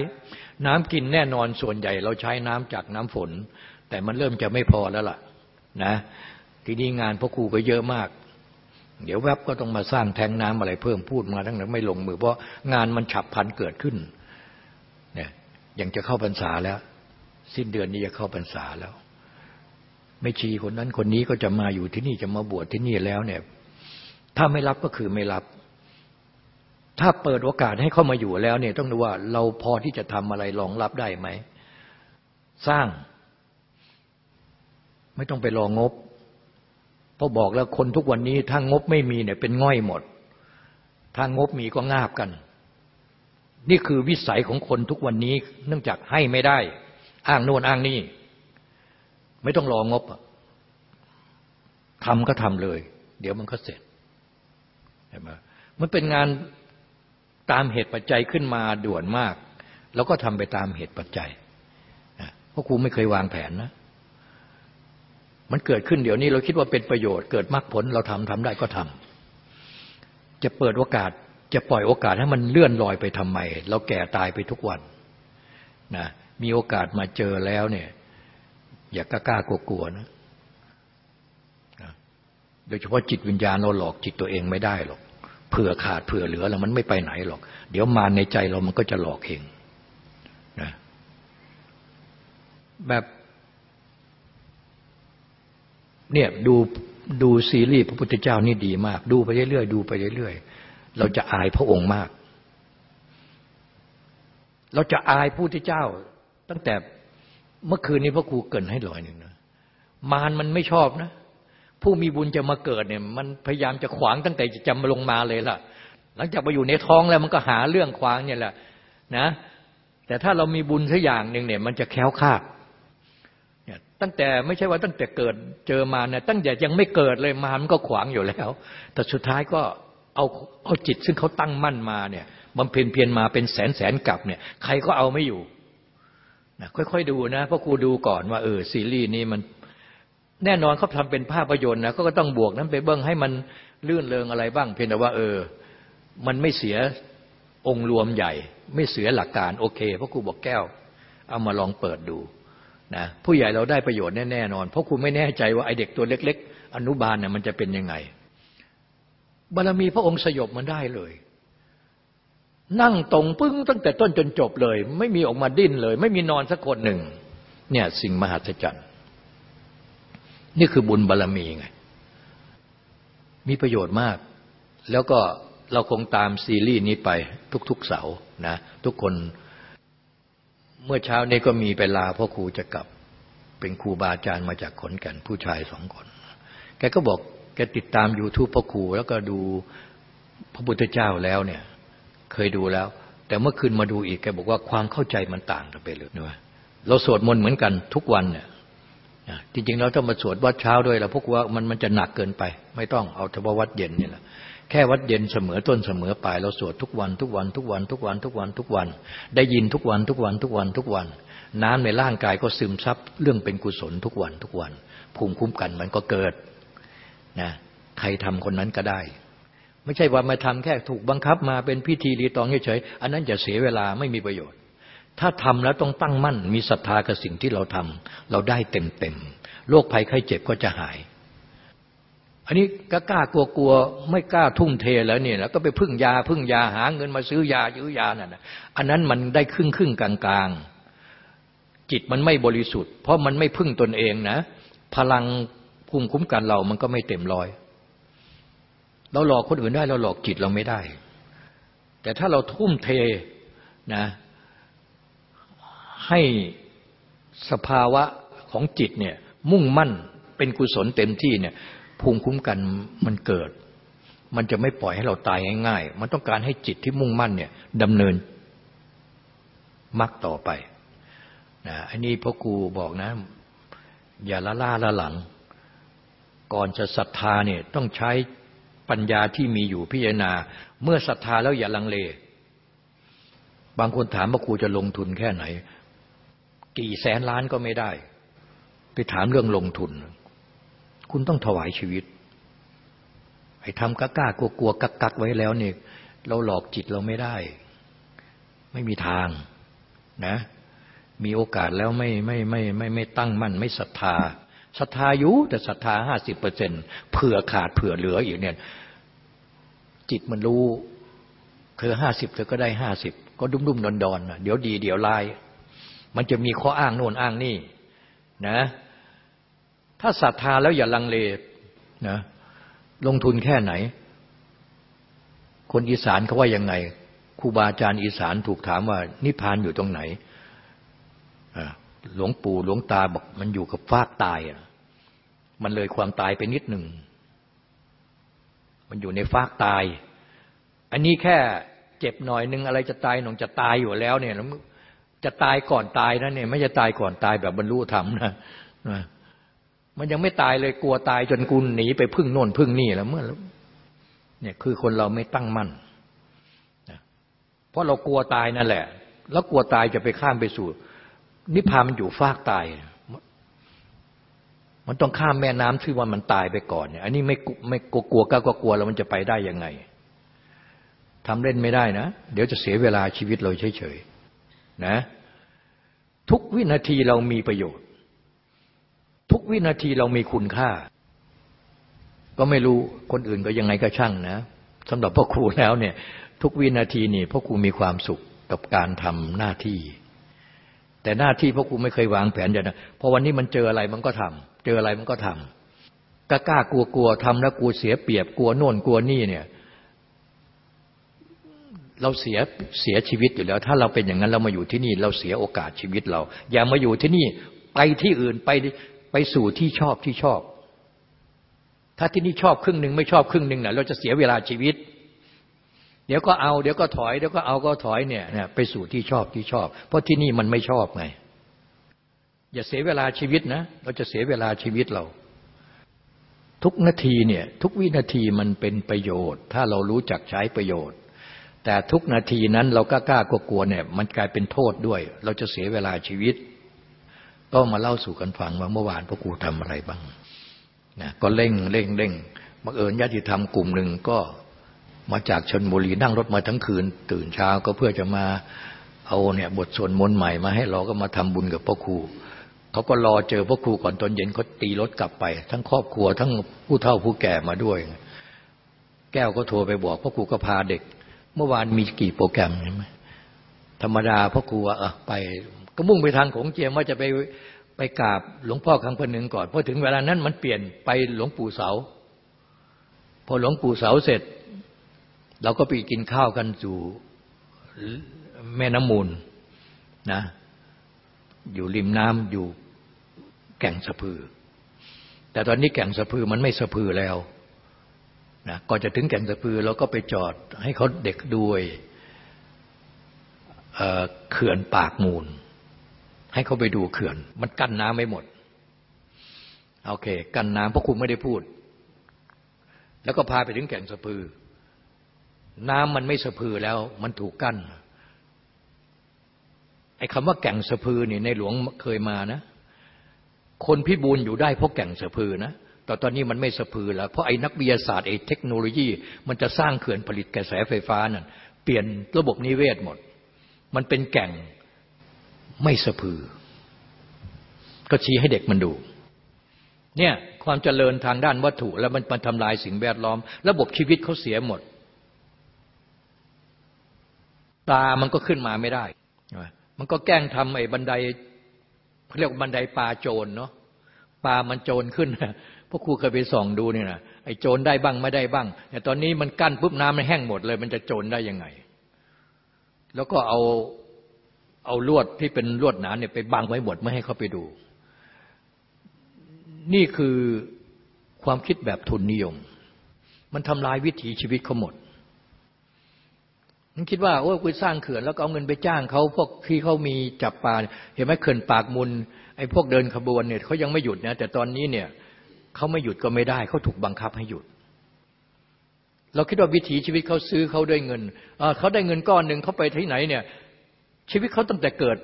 น้ำกินแน่นอนส่วนใหญ่ เราใช้น้ำจากน้ำฝน แต่มันเริ่มจะไม่พอแล้วล่ะนะทีนี้งานพ่อครูก็เยอะมาก เดี๋ยวแวบก็ต้องมาสร้างแทงน้ำอะไรเพิ่มพูดมาทั้งนั้นไม่ลงมือ เพราะงานมันฉับพลันเกิดขึ้นเนี่ยยังจะเข้าพรรษาแล้ว สิ้นเดือนนี้จะเข้าพรรษาแล้ว ไม่ชีคนนั้นคนนี้ก็จะมาอยู่ที่นี่จะมาบวชที่นี่แล้วเนี่ย ถ้าไม่รับก็คือไม่รับ ถ้าเปิดโอกาสให้เข้ามาอยู่แล้วเนี่ย ต้องดูว่าเราพอที่จะทำอะไรรองรับได้ไหม สร้าง ไม่ต้องไปรองบเพราะบอกแล้วคนทุกวันนี้ถ้างบไม่มีเนี่ยเป็นง่อยหมด ถ้างบมีก็งาบกัน นี่คือวิสัยของคนทุกวันนี้ เนื่องจากให้ไม่ได้ อ้างโน่นอ้างนี่ ไม่ต้องรองบทำก็ทำเลย เดี๋ยวมันก็เสร็จเห็นไหมมันเป็นงานตามเหตุปัจจัยขึ้นมาด่วนมาก แล้วก็ทำไปตามเหตุปัจจัยเพราะครูไม่เคยวางแผนนะ มันเกิดขึ้นเดี๋ยวนี้เราคิดว่าเป็นประโยชน์เกิดมรรคผลเราทำทำได้ก็ทำจะเปิดโอกาสจะปล่อยโอกาสให้มันเลื่อนลอยไปทำไม เราแก่ตายไปทุกวันนะมีโอกาสมาเจอแล้วเนี่ย อย่ากล้ากลัวๆนะโดยเฉพาะจิตวิญญาณเราหลอกจิตตัวเองไม่ได้หรอกเผื่อขาดเผื่อเหลือแล้วมันไม่ไปไหนหรอก เดี๋ยวมาในใจเรามันก็จะหลอกเองนะแบบเนี่ยดูดูซีรีส์พระพุทธเจ้านี่ดีมาก ดูไปเรื่อยๆดูไปเรื่อยๆเราจะอายพระองค์มาก เราจะอายพระพุทธเจ้า ตั้งแต่ เมื่อคืนนี้พระครูเกินให้ลอยหนึ่งนะมารมันไม่ชอบนะ ผู้มีบุญจะมาเกิดเนี่ย มันพยายามจะขวางตั้งแต่จะจำลงมาเลยล่ะ หลังจากไปอยู่ในท้องแล้วมันก็หาเรื่องขวางเนี่ยแหละนะ แต่ถ้าเรามีบุญสักอย่างหนึ่งเนี่ย มันจะแค้วคาดเนี่ยตั้งแต่ไม่ใช่ว่าตั้งแต่เกิดเจอมาเนี่ยตั้งแต่ยังไม่เกิดเลยมามันก็ขวางอยู่แล้ว แต่สุดท้ายก็เอาเอาจิตซึ่งเขาตั้งมั่นมาเนี่ยบำเพ็ญเพียรมาเป็นแสนแสนกับเนี่ย ใครก็เอาไม่อยู่ นะค่อย ๆ ดูนะเพราะครูดูก่อนว่าเออซีรีส์นี้มันแน่นอนเขาทาเป็นภาพยนตร์นะก็ต้องบวกนั้นไปเบิ้งให้มันลื่นเลงอะไรบ้าง เพียงแต่ว่า เออ มันไม่เสียองค์รวมใหญ่ ไม่เสียหลักการโอเคเพราะครูบอกแก้ว เอามาลองเปิดดูนะผู้ใหญ่เราได้ประโยชน์แน่นอน เพราะครูไม่แน่ใจว่าไอเด็กตัวเล็ก ๆ อนุบาลเนี่ยมันจะเป็นยังไงบารมีพระองค์สยบมันได้เลย นั่งตรงปึ้งตั้งแต่ต้นจนจบเลย ไม่มีออกมาดิ้นเลย ไม่มีนอนสักคนหนึ่ง เนี่ยสิ่งมหัศจรรย์ นี่คือบุญบารรมีไง มีประโยชน์มาก แล้วก็เราคงตามซีรีส์นี้ไปทุกๆเสาร์นะ ทุกคนเมื่อเช้านี้ก็มีเวลาพ่อครูจะกลับ เป็นครูบาอาจารย์มาจากขนแก่นผู้ชายสองคน แกก็บอกแกติดตาม YouTube พ่อครูแล้วก็ดูพระพุทธเจ้าแล้วเนี่ย เคยดูแล้ว แต่เมื่อคืนมาดูอีกแกบอกว่าความเข้าใจมันต่างกันไปเลยนะเราสวดมนต์เหมือนกันทุกวันเนี่ยจริงๆเราต้องมาสวดวัดเช้าด้วยแล้วพวกว่ามันมันจะหนักเกินไป ไม่ต้องเอาเฉพาะวัดเย็นนี่แหละแค่วัดเย็นเสมอต้นเสมอปลายเราสวดทุกวันทุกวันทุกวันทุกวันทุกวันทุกวัน ได้ยินทุกวันทุกวันทุกวันทุกวัน น้ำในร่างกายก็ซึมซับเรื่องเป็นกุศลทุกวันทุกวัน ภูมิคุ้มกันมันก็เกิดนะใครทำคนนั้นก็ได้ ไม่ใช่ว่ามาทำแค่ถูกบังคับมาเป็นพิธีรีตองเฉยๆอันนั้นจะเสียเวลาไม่มีประโยชน์ ถ้าทำแล้วต้องตั้งมั่น มีศรัทธากับสิ่งที่เราทำเราได้เต็มๆโรคภัยไข้เจ็บก็จะหาย อันนี้ก็กล้ากลัวกลัวไม่กล้าทุ่มเทแล้วเนี่ยแล้วก็ไปพึ่งยาพึ่งยาหาเงินมาซื้อยายื้อยานั่นอันนั้นมันได้ครึ่งครึ่งกลางกลางจิตมันไม่บริสุทธิ์เพราะมันไม่พึ่งตนเองนะ พลังภูมิคุ้มกันเรามันก็ไม่เต็มร้อย เราหลอกคนอื่นได้ เราหลอกจิตเราไม่ได้ แต่ถ้าเราทุ่มเทนะให้สภาวะของจิตเนี่ยมุ่งมั่นเป็นกุศลเต็มที่เนี่ยภูมิคุ้มกันมันเกิด มันจะไม่ปล่อยให้เราตายง่ายๆ มันต้องการให้จิตที่มุ่งมั่นเนี่ยดำเนินมักต่อไปนะอันนี้พ่อครูบอกนะ อย่าละล่าละหลัง ก่อนจะศรัทธาเนี่ยต้องใช้ ปัญญาที่มีอยู่พิจารณา เมื่อศรัทธาแล้วอย่าลังเล บางคนถามว่าครูจะลงทุนแค่ไหน กี่แสนล้านก็ไม่ได้ ไปถามเรื่องลงทุน คุณต้องถวายชีวิตไอ้ทำกล้ากลัวกลัวกักกักไว้แล้วเนี่ยเราหลอกจิตเราไม่ได้ ไม่มีทางนะ มีโอกาสแล้วไม่ไม่ไม่ไม่ไม่ตั้งมั่น ไม่ศรัทธา ศรัทธาอยู่แต่ศรัทธาห้าสิบเปอร์เซ็นเผื่อขาดเผื่อเหลืออีกเนี่ย จิตมันรู้ เธอห้าสิบเธอก็ได้ห้าสิบก็ดุ้มดุ้มดอนดอนเดี๋ยวดี เดี๋ยวลาย มันจะมีข้ออ้างโน่นอ้างนี่นะ ถ้าศรัทธาแล้วอย่าลังเลนะ ลงทุนแค่ไหน คนอีสานเขาว่ายังไงครูบาอาจารย์อีสานถูกถามว่า นิพพานอยู่ตรงไหนหลวงปู่หลวงตาบอกมันอยู่กับฟากตายอะ มันเลยความตายไปนิดหนึ่ง มันอยู่ในฟากตาย อันนี้แค่เจ็บหน่อยนึงอะไรจะตายหนองจะตายอยู่แล้วเนี่ยจะตายก่อนตายนะเนี่ยไม่จะตายก่อนตายแบบบรรลุธรรมนะมันยังไม่ตายเลยกลัวตายจนกุลหนีไปพึ่งโน่นพึ่งนี่แล้วเมื่อเนี่ยคือคนเราไม่ตั้งมั่นเพราะเรากลัวตายนั่นแหละ แล้วกลัวตายจะไปข้ามไปสู่ นิพพานมันอยู่ฟากตาย มันต้องข้ามแม่น้ำที่ว่ามันตายไปก่อนเนี่ย อันนี้ไม่ไม่กลัวกลัวก็กลัวแล้วมันจะไปได้ยังไงทำเล่นไม่ได้นะ เดี๋ยวจะเสียเวลาชีวิตเราเฉยๆนะ ทุกวินาทีเรามีประโยชน์ ทุกวินาทีเรามีคุณค่า ก็ไม่รู้คนอื่นก็ยังไงก็ช่างนะสำหรับพ่อครูแล้วเนี่ย ทุกวินาทีนี่พ่อครูมีความสุขกับการทำหน้าที่ แต่หน้าที่พ่อครูไม่เคยวางแผนอย่างนั้นพอวันนี้มันเจออะไรมันก็ทำเจออะไรมันก็ทำกล้ากลัวกลัวทำแล้วกลัวเสียเปรียบกลัวโน่นกลัวนี่เนี่ย เราเสียเสียชีวิตอยู่แล้ว ถ้าเราเป็นอย่างนั้นเรามาอยู่ที่นี่ เราเสียโอกาสชีวิตเรา อย่ามาอยู่ที่นี่ไปที่อื่นไปไปสู่ที่ชอบที่ชอบ ถ้าที่นี่ชอบครึ่งหนึ่งไม่ชอบครึ่งหนึ่งนี่ยเราจะเสียเวลาชีวิต เดี๋ยวก็เอาเดี๋ยวก็ถอยเดี๋ยวก็เอาก็ถอยเนี่ยเนี่ยไปสู่ที่ชอบที่ชอบ เพราะที่นี่มันไม่ชอบไง อย่าเสียเวลาชีวิตนะ เราจะเสียเวลาชีวิตเรา ทุกนาทีเนี่ยทุกวินาทีมันเป็นประโยชน์ ถ้าเรารู้จักใช้ประโยชน์ แต่ทุกนาทีนั้นเรากล้ากล้ากลัวเนี่ยมันกลายเป็นโทษด้วย เราจะเสียเวลาชีวิต ก็มาเล่าสู่กันฟังว่าเมื่อวานพ่อครูทำอะไรบ้างนะก็เร่งเร่งเร่งบังเอิญญาติธรรมกลุ่มหนึ่งก็ มาจากชนบุรีนั่งรถมาทั้งคืน ตื่นเช้าก็เพื่อจะมาเอาเนี่ยบทสวดมนต์ใหม่มาให้เราก็มาทำบุญกับพ่อครูเขาก็รอเจอพ่อครูก่อนตอนเย็นเขาตีรถกลับไป ทั้งครอบครัวทั้งผู้เฒ่าผู้แก่มาด้วย แก้วก็โทรไปบอกพ่อครูก็พาเด็ก เมื่อวานมีกี่โปรแกรมใช่ไหมธรรมดาพ่อครูอะไปก็มุ่งไปทางของเจียมว่าจะไปไปกราบหลวงพ่อครั้งพนึงก่อนพอถึงเวลานั้นมันเปลี่ยนไปหลวงปู่เสา พอหลวงปู่เสาเสร็จ เราก็ไปกินข้าวกันสู่แม่น้ำมูลนะ อยู่ริมน้ำอยู่แก่งสะพือ แต่ตอนนี้แก่งสะพือมันไม่สะพือแล้วนะก่อนจะถึงแก่งสะพือเราก็ไปจอดให้เขาเด็กด้วยเขื่อนปากมูล ให้เขาไปดูเขื่อน มันกั้นน้ำไม่หมด โอเค กั้นน้ำเพราะคุณไม่ได้พูด แล้วก็พาไปถึงแก่งสะพือ น้ำมันไม่สะพือแล้ว มันถูกกั้นไอ้คำว่าแก่งสะพือนี่ในหลวงเคยมานะ คนพิบูลอยู่ได้เพราะแก่งสะพือนะแต่ตอนนี้มันไม่สะพือแล้ว เพราะไอ้นักวิทยาศาสตร์ไอ้เทคโนโลยี มันจะสร้างเขื่อนผลิตกระแสไฟฟ้านั่นเปลี่ยนระบบนิเวศหมด มันเป็นแก่งไม่สะพือ ก็ชี้ให้เด็กมันดู เนี่ยความเจริญทางด้านวัตถุแล้วมันมันทำลายสิ่งแวดล้อม ระบบชีวิตเขาเสียหมด ตามันก็ขึ้นมาไม่ได้ มันก็แกล้งทำไอ้บันไดเขาเรียกบันไดปลาโจรเนาะปลามันโจรขึ้นพวกครูเคยไปส่องดูเนี่ยนะไอ้โจรได้บ้างไม่ได้บ้างแต่ตอนนี้มันกั้นปุ๊บน้ำมันแห้งหมดเลย มันจะโจรได้ยังไง แล้วก็เอาเอาลวดที่เป็นลวดหนาเนี่ยไปบังไว้หมดไม่ให้เขาไปดู นี่คือความคิดแบบทุนนิยม มันทำลายวิถีชีวิตเขาหมด มันคิดว่าโอ้คุยสร้างเขื่อนแล้วก็เอาเงินไปจ้างเขาพวกที่เขามีจับปลาเห็นไหมเขื่อนปากมุลไอ้พวกเดินขบวนเนี่ยเขายังไม่หยุดนะแต่ตอนนี้เนี่ยเขาไม่หยุดก็ไม่ได้เขาถูกบังคับให้หยุด เราคิดว่าวิถีชีวิตเขาซื้อเขาด้วยเงินเขาได้เงินก้อนหนึ่งเขาไปที่ไหนเนี่ย ชีวิตเขาตั้งแต่เกิด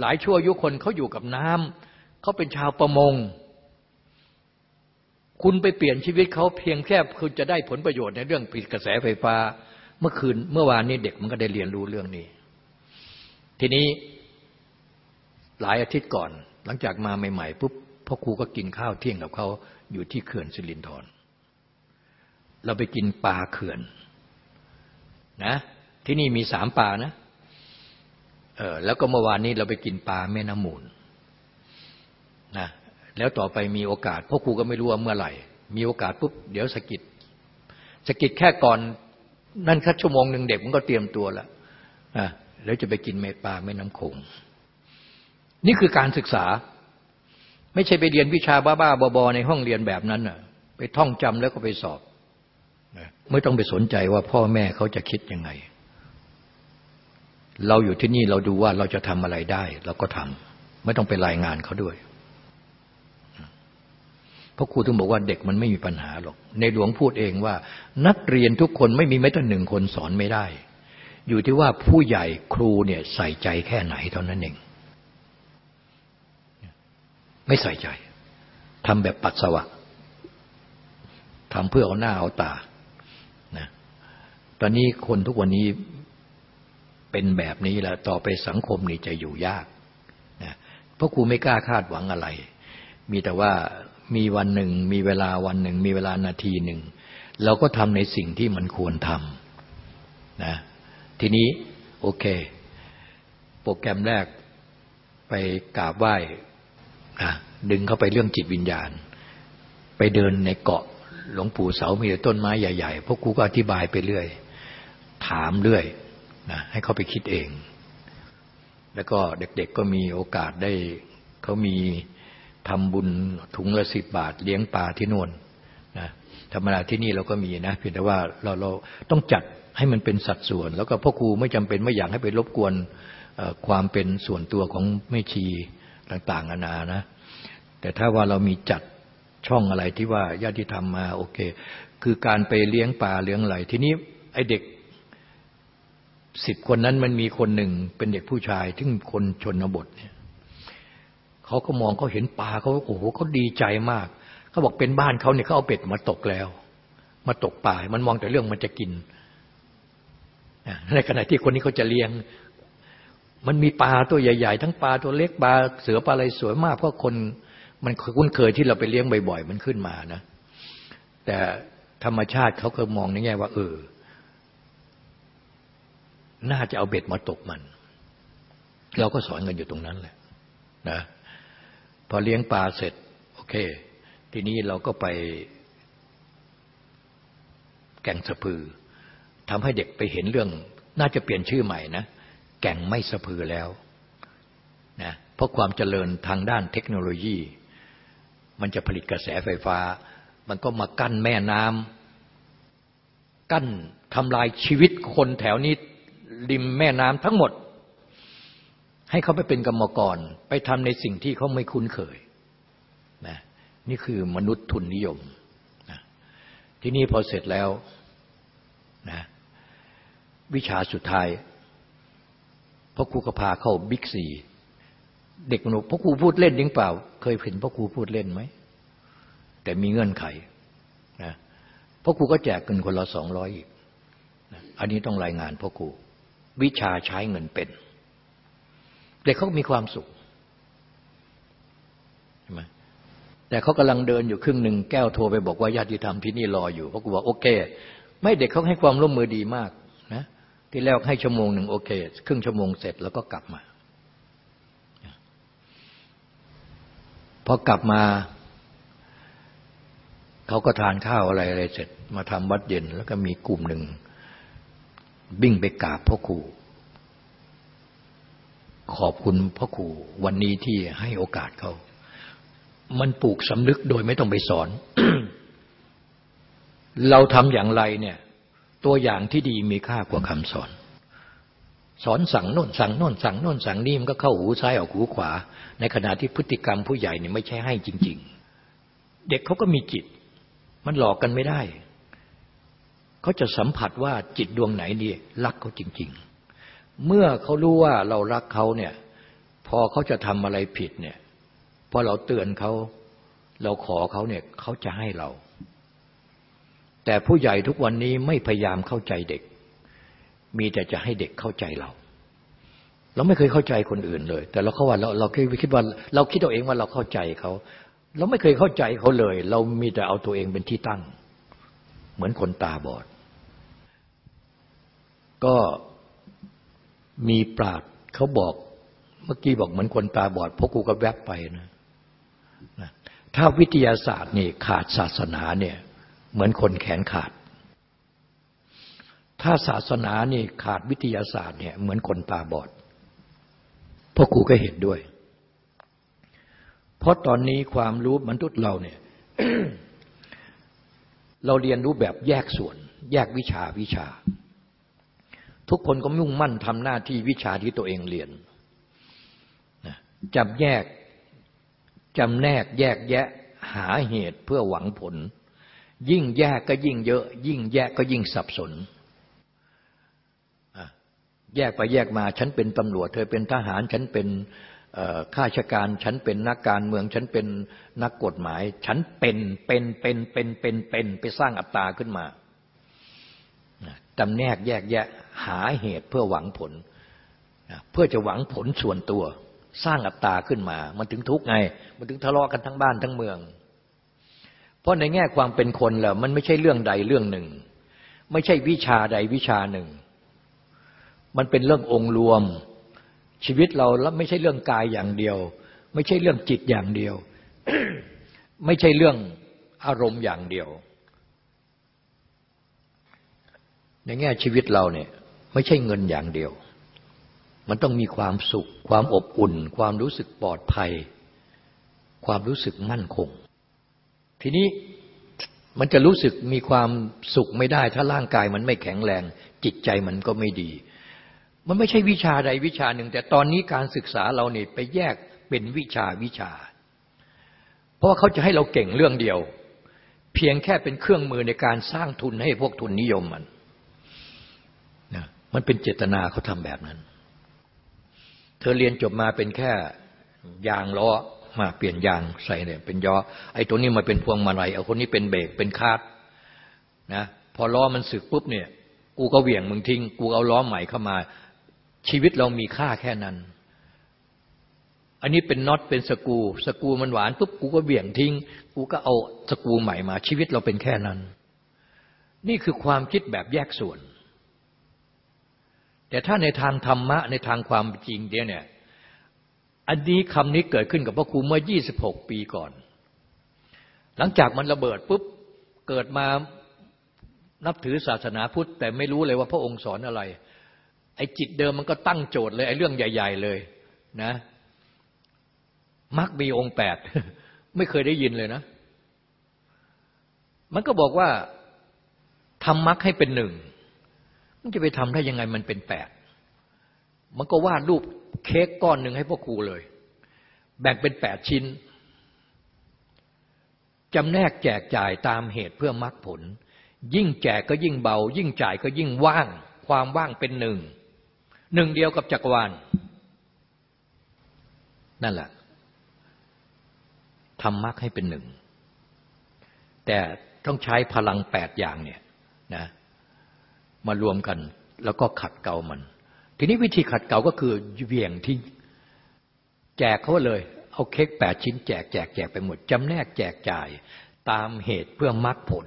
หลายชั่วยุคนเขาอยู่กับน้ำเขาเป็นชาวประมง คุณไปเปลี่ยนชีวิตเขาเพียงแค่คุณจะได้ผลประโยชน์ในเรื่องผลิตกระแสไฟฟ้า เมื่อคืนเมื่อวานนี้เด็กมันก็ได้เรียนรู้เรื่องนี้ ทีนี้หลายอาทิตย์ก่อน หลังจากมาใหม่ๆปุ๊บพ่อครูก็กินข้าวเที่ยงกับเขาอยู่ที่เขื่อนสิรินธรเราไปกินปลาเขื่อนนะที่นี่มีสามปลานะเออแล้วก็เมื่อวานนี้เราไปกินปลาแม่น้ำมูลนะแล้วต่อไปมีโอกาสพ่อครูก็ไม่รู้ว่าเมื่อไหร่ มีโอกาสปุ๊บเดี๋ยวสกิดสกิดแค่ก่อน นั่นแค่ชั่วโมงหนึ่งเด็กมันก็เตรียมตัวแล้วอะแล้วจะไปกินเมปลาแม่น้ำโขงนี่คือการศึกษา ไม่ใช่ไปเรียนวิชาบ้าๆบอๆในห้องเรียนแบบนั้นน่ะ ไปท่องจำแล้วก็ไปสอบไม่ต้องไปสนใจว่าพ่อแม่เขาจะคิดยังไง เราอยู่ที่นี่เราดูว่าเราจะทำอะไรได้ เราก็ทำไม่ต้องไปรายงานเขาด้วย พราะครูถึงบอกว่าเด็กมันไม่มีปัญหาหรอก ในหลวงพูดเองว่า นักเรียนทุกคนไม่มีแม้แต่หนึ่งคนสอนไม่ได้ อยู่ที่ว่าผู้ใหญ่ครูเนี่ยใส่ใจแค่ไหนเท่านั้นเอง ไม่ใส่ใจทำแบบปัสสาวะทำเพื่อเอาหน้าเอาตานะตอนนี้คนทุกวันนี้เป็นแบบนี้แล้วต่อไปสังคมนี่จะอยู่ยากนะเพราะครูไม่กล้าคาดหวังอะไรมีแต่ว่า มีวันหนึ่ง มีเวลาวันหนึ่ง มีเวลานาทีหนึ่ง เราก็ทำในสิ่งที่มันควรทำนะทีนี้โอเค โปรแกรมแรกไปกราบไหว้นะดึงเข้าไปเรื่องจิตวิญญาณ ไปเดินในเกาะหลวงปู่เสา มีต้นไม้ใหญ่ๆพวกครูก็อธิบายไปเรื่อย ถามเรื่อยนะให้เขาไปคิดเอง แล้วก็เด็กๆก็มีโอกาสได้เขามี ทำบุญถุงละสิบบาท เลี้ยงปลาที่นวนนะธรรมดาที่นี่เราก็มีนะเพียงแต่ว่าเราเราต้องจัดให้มันเป็นสัดส่วน แล้วก็พ่อครูไม่จำเป็นไม่อยากให้ไปรบกวนความเป็นส่วนตัวของแม่ชีต่างๆนานานะ แต่ถ้าว่าเรามีจัดช่องอะไรที่ว่าญาติธรรมมาโอเค คือการไปเลี้ยงปลาเลี้ยงไหลทีนี้ไอเด็กสิบคนนั้นมันมีคนหนึ่งเป็นเด็กผู้ชายที่คนชนบทเนี่ย เขาก็มองเขาเห็นปลาเขาโอ้โหเขาดีใจมากเขาบอกเป็นบ้านเขาเนี่ยเขาเอาเป็ดมาตกแล้ว มาตกปลา มันมองแต่เรื่องมันจะกินในขณะที่คนนี้เขาจะเลี้ยง มันมีปลาตัวใหญ่ ๆ ทั้งปลาตัวเล็กปลาเสือปลาอะไรสวยมากเพราะคนมันคุ้นเคยที่เราไปเลี้ยงบ่อยๆ มันขึ้นมานะ แต่ธรรมชาติเขาก็มองในแง่ว่า เออ น่าจะเอาเบ็ดมาตกมัน เราก็สอนกันอยู่ตรงนั้นแหละนะ พอเลี้ยงปลาเสร็จ โอเค ทีนี้เราก็ไป แก่งสะพือทำให้เด็กไปเห็นเรื่อง น่าจะเปลี่ยนชื่อใหม่นะ แก่งไม่สะพือแล้วนะเพราะความเจริญทางด้านเทคโนโลยี มันจะผลิตกระแสไฟฟ้า มันก็มากั้นแม่น้ำกั้นทำลายชีวิตคนแถวนี้ริมแม่น้ำทั้งหมด ให้เขาไปเป็นกรรมกร ไปทำในสิ่งที่เขาไม่คุ้นเคยนะนี่คือมนุษย์ทุนนิยมนะที่นี่พอเสร็จแล้วนะวิชาสุดท้ายพ่อครูก็พาเข้าบิ๊กซีเด็กหนูพ่อครูพูดเล่นจริงเปล่า เคยเห็นพ่อครูพูดเล่นไหมแต่มีเงื่อนไขนะพ่อครูก็แจกเงินคนละสองร้อยอีกอันนี้ต้องรายงานพ่อครู วิชาใช้เงินเป็น เด็กเขามีความสุขใช่ไหมแต่เขากำลังเดินอยู่ครึ่งหนึ่งแก้วโทรไปบอกว่าญาติธรรมที่นี่รออยู่พ่อครูบอกโอเค ไม่เด็กเขาให้ความร่วมมือดีมากนะที่แล้วให้ชั่วโมงหนึ่งโอเค ครึ่งชั่วโมงเสร็จแล้วก็กลับมาพอกลับมาเขาก็ทานข้าวอะไรอะไรเสร็จ มาทำวัดเย็น แล้วก็มีกลุ่มหนึ่งบิ่งไปกราบพ่อครู ขอบคุณพ่อครูวันนี้ที่ให้โอกาสเขา มันปลูกสำนึกโดยไม่ต้องไปสอน เราทำอย่างไรเนี่ย ตัวอย่างที่ดีมีค่ากว่าคำสอน สอนสั่งโน่นสั่งโน่นสั่งโน่นสั่งนี่มันก็เข้าหูซ้ายออกหูขวา ในขณะที่พฤติกรรมผู้ใหญ่เนี่ยไม่ใช่ให้จริง ๆ เด็กเขาก็มีจิต มันหลอกกันไม่ได้ เขาจะสัมผัสว่าจิตดวงไหนนี่รักเขาจริง ๆ เมื่อเขารู้ว่าเรารักเขาเนี่ย พอเขาจะทำอะไรผิดเนี่ยพอเราเตือนเขา เราขอเขาเนี่ยเขาจะให้เรา แต่ผู้ใหญ่ทุกวันนี้ไม่พยายามเข้าใจเด็ก มีแต่จะให้เด็กเข้าใจเรา เราไม่เคยเข้าใจคนอื่นเลย แต่เราเขาว่าเราเราคิดว่า เราคิดตัวเองว่าเราเข้าใจเขา เราไม่เคยเข้าใจเขาเลย เรามีแต่เอาตัวเองเป็นที่ตั้ง เหมือนคนตาบอด ก็ มีปราดเขาบอก เมื่อกี้บอกเหมือนคนตาบอดพวกกูก็แวบไปนะนะถ้าวิทยาศาสตร์นี่ขาดศาสนาเนี่ยเหมือนคนแขนขาด ถ้าศาสนานี่ขาดวิทยาศาสตร์เนี่ยเหมือนคนตาบอดพ่อครูก็เห็นด้วย เพราะตอนนี้ความรู้มนุษย์เราเนี่ย เราเรียนรู้แบบแยกส่วน แยกวิชาวิชา ทุกคนก็มุ่งมั่นทำหน้าที่วิชาที่ตัวเองเรียนจำแยกจำแนกแยกแยะหาเหตุเพื่อหวังผล ยิ่งแยกก็ยิ่งเยอะ ยิ่งแยกก็ยิ่งสับสน แยกไปแยกมาฉันเป็นตำรวจ เธอเป็นทหารฉันเป็นข้าราชการฉันเป็นนักการเมือง ฉันเป็นนักกฎหมาย ฉันเป็นเป็นเป็นเป็นเป็นเป็นไปสร้างอัตตาขึ้นมา จำแนกแยกแยะหาเหตุเพื่อหวังผล เพื่อจะหวังผลส่วนตัว สร้างอัตตาขึ้นมา มันถึงทุกข์ไง มันถึงทะเลาะกันทั้งบ้านทั้งเมือง เพราะในแง่ความเป็นคนแล้วมันไม่ใช่เรื่องใดเรื่องหนึ่ง ไม่ใช่วิชาใดวิชาหนึ่ง มันเป็นเรื่ององค์รวม ชีวิตเราแล้วไม่ใช่เรื่องกายอย่างเดียว ไม่ใช่เรื่องจิตอย่างเดียว ไม่ใช่เรื่องอารมณ์อย่างเดียว ในแง่ชีวิตเราเนี่ยไม่ใช่เงินอย่างเดียว มันต้องมีความสุข ความอบอุ่น ความรู้สึกปลอดภัย ความรู้สึกมั่นคง ทีนี้มันจะรู้สึกมีความสุขไม่ได้ ถ้าร่างกายมันไม่แข็งแรง จิตใจมันก็ไม่ดี มันไม่ใช่วิชาใดวิชาหนึ่ง แต่ตอนนี้การศึกษาเราเนี่ยไปแยกเป็นวิชาวิชา เพราะว่าเขาจะให้เราเก่งเรื่องเดียว เพียงแค่เป็นเครื่องมือในการสร้างทุนให้พวกทุนนิยมมัน มันเป็นเจตนาเขาทำแบบนั้น เธอเรียนจบมาเป็นแค่ยางล้อมาเปลี่ยนยางใส่เนี่ยเป็นยอไอ้ตัวนี้มาเป็นพวงมาลัยเอาคนนี้เป็นเบรกเป็นคาดนะพอล้อมันสึกปุ๊บเนี่ยกูก็เหวี่ยงมึงทิ้ง กูเอาล้อใหม่เข้ามา ชีวิตเรามีค่าแค่นั้น อันนี้เป็นน็อตเป็นสกูสกูมันหวานปุ๊บกูก็เบี่ยงทิ้ง กูก็เอาสกูใหม่มา ชีวิตเราเป็นแค่นั้น นี่คือความคิดแบบแยกส่วน แต่ถ้าในทางธรรมะในทางความจริงเดียวนี่ยอันนี้คำนี้เกิดขึ้นกับพระครูเมื่อ 26 ปีก่อน หลังจากมันระเบิดปุ๊บเกิดมานับถือศาสนาพุทธ แต่ไม่รู้เลยว่าพระองค์สอนอะไร ไอ้จิตเดิมมันก็ตั้งโจทย์เลยไอ้เรื่องใหญ่ ๆ เลยนะมักมีองค์แปดไม่เคยได้ยินเลยนะ มันก็บอกว่าทำมักให้เป็นหนึ่ง มันจะไปทำได้ยังไงมันเป็นแปดมันก็วาดรูปเค้กก้อนหนึ่งให้พ่อครูเลย แบ่งเป็นแปดชิ้นจำแนกแจกจ่ายตามเหตุเพื่อมรักผล ยิ่งแจกก็ยิ่งเบา ยิ่งจ่ายก็ยิ่งว่าง ความว่างเป็นหนึ่ง หนึ่งเดียวกับจักรวาล นั่นแหละทำมรรคให้เป็นหนึ่ง แต่ต้องใช้พลังแปดอย่างเนี่ยนะ มารวมกัน แล้วก็ขัดเกลามัน ทีนี้วิธีขัดเกลาก็คือเวี่ยงทิ้งแจกเขาเลย เอาเค้กแปดชิ้นแจกแจกแจกไปหมดจำแนกแจกจ่าย ตามเหตุเพื่อมรรคผล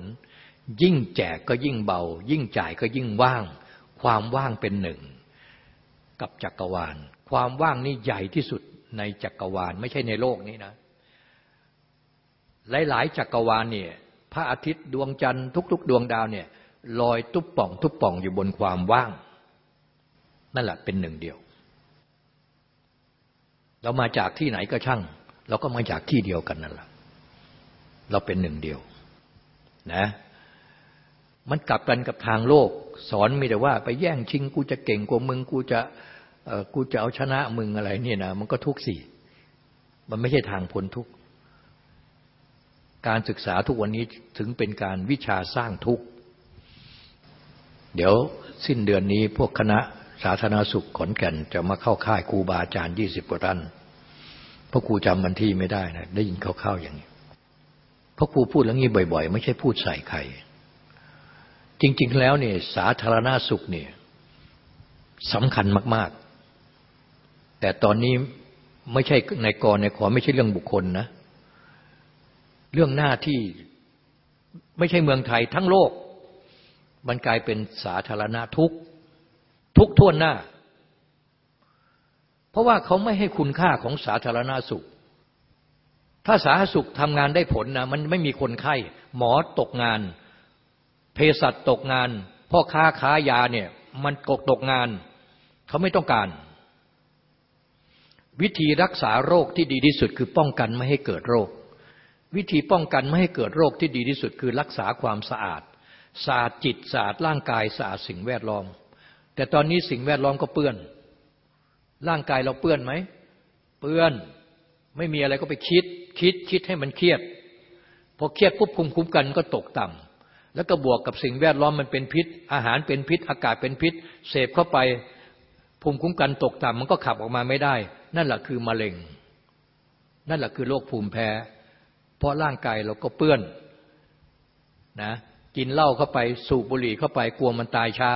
ยิ่งแจกก็ยิ่งเบา ยิ่งจ่ายก็ยิ่งว่าง ความว่างเป็นหนึ่ง กับจักรวาล ความว่างนี่ใหญ่ที่สุดในจักรวาล ไม่ใช่ในโลกนี้นะ หลาย ๆ จักรวาลเนี่ยพระอาทิตย์ดวงจันทร์ทุก ๆ ดวงดาวเนี่ย ลอยตุ๊บป่องทุบป่องอยู่บนความว่าง นั่นแหละเป็นหนึ่งเดียว เรามาจากที่ไหนก็ช่าง เราก็มาจากที่เดียวกันนั่นแหละเราเป็นหนึ่งเดียว นะ มันกลับกันกับทางโลก สอนมีแต่ว่า ไปแย่งชิงกูจะเก่งกว่ามึงกูจะกูจะเอาชนะมึงอะไรเนี่ยนะมันก็ทุกข์สิมันไม่ใช่ทางพ้นทุกข์การศึกษาทุกวันนี้ถึงเป็นการวิชาสร้างทุกข์ เดี๋ยวสิ้นเดือนนี้พวกคณะสาธารณสุขขอนแก่นจะมาเข้าค่ายครูบาอาจารย์ยี่สิบกว่าท่านเพราะครูจำมันที่ไม่ได้นะได้ยินคร่าวๆอย่างนี้เพราะครูพูดแล้วงี้บ่อย ๆ ไม่ใช่พูดใส่ใคร จริง ๆ แล้วเนี่ยสาธารณสุขเนี่ยสำคัญมากๆ แต่ตอนนี้ไม่ใช่ในกรในขอไม่ใช่เรื่องบุคคลนะ เรื่องหน้าที่ไม่ใช่เมืองไทยทั้งโลก มันกลายเป็นสาธารณะทุกทุกท่วนหน้า เพราะว่าเขาไม่ให้คุณค่าของสาธารณาสุข ถ้าสาธารณสุขทำงานได้ผลนะมันไม่มีคนไข้ หมอตกงาน เภสัชตกงาน พ่อค้าค้ายาเนี่ยมันกกตกงาน เขาไม่ต้องการ วิธีรักษาโรคที่ดีที่สุดคือป้องกันไม่ให้เกิดโรค วิธีป้องกันไม่ให้เกิดโรคที่ดีที่สุดคือรักษาความสะอาด สะอาดจิตสะอาดร่างกายสะอาดสิ่งแวดล้อม แต่ตอนนี้สิ่งแวดล้อมก็เปื้อน ร่างกายเราเปื้อนไหม เปื้อนไม่มีอะไรก็ไปคิด คิดคิดให้มันเครียด พอเครียดปุ๊บภูมิคุ้มกันก็ตกต่ำแล้วก็บวกกับสิ่งแวดล้อมมันเป็นพิษ อาหารเป็นพิษ อากาศเป็นพิษ เสพเข้าไปภูมิคุ้มกันตกต่ำมันก็ขับออกมาไม่ได้ นั่นแหละคือมะเร็ง นั่นแหละคือโรคภูมิแพ้ เพราะร่างกายเราก็เปื้อนนะ กินเหล้าเข้าไปสูบบุหรี่เข้าไปกลัวมันตายช้า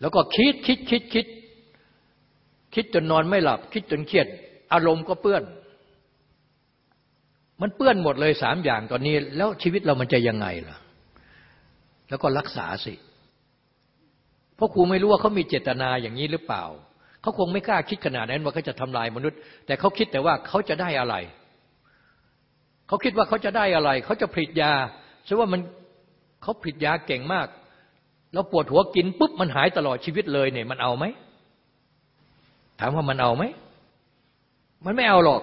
แล้วก็คิดคิดคิดคิด คิดจนนอนไม่หลับ คิดจนเครียด อารมณ์ก็เปื้อน มันเปื้อนหมดเลยสามอย่างตอนนี้ แล้วชีวิตเรามันจะยังไงล่ะ แล้วก็รักษาสิเพราะครูไม่รู้ว่าเขามีเจตนาอย่างนี้หรือเปล่าเขาคงไม่กล้าคิดขนาดนั้นว่าเขาจะทำลายมนุษย์ แต่เขาคิดแต่ว่าเขาจะได้อะไรเขาคิดว่าเขาจะได้อะไร เขาจะผลิตยา เพราะว่ามันเขาผลิตยาเก่งมากเราปวดหัวกินปุ๊บมันหายตลอดชีวิตเลยเนี่ย มันเอาไหมถามว่ามันเอาไหมมันไม่เอาหรอก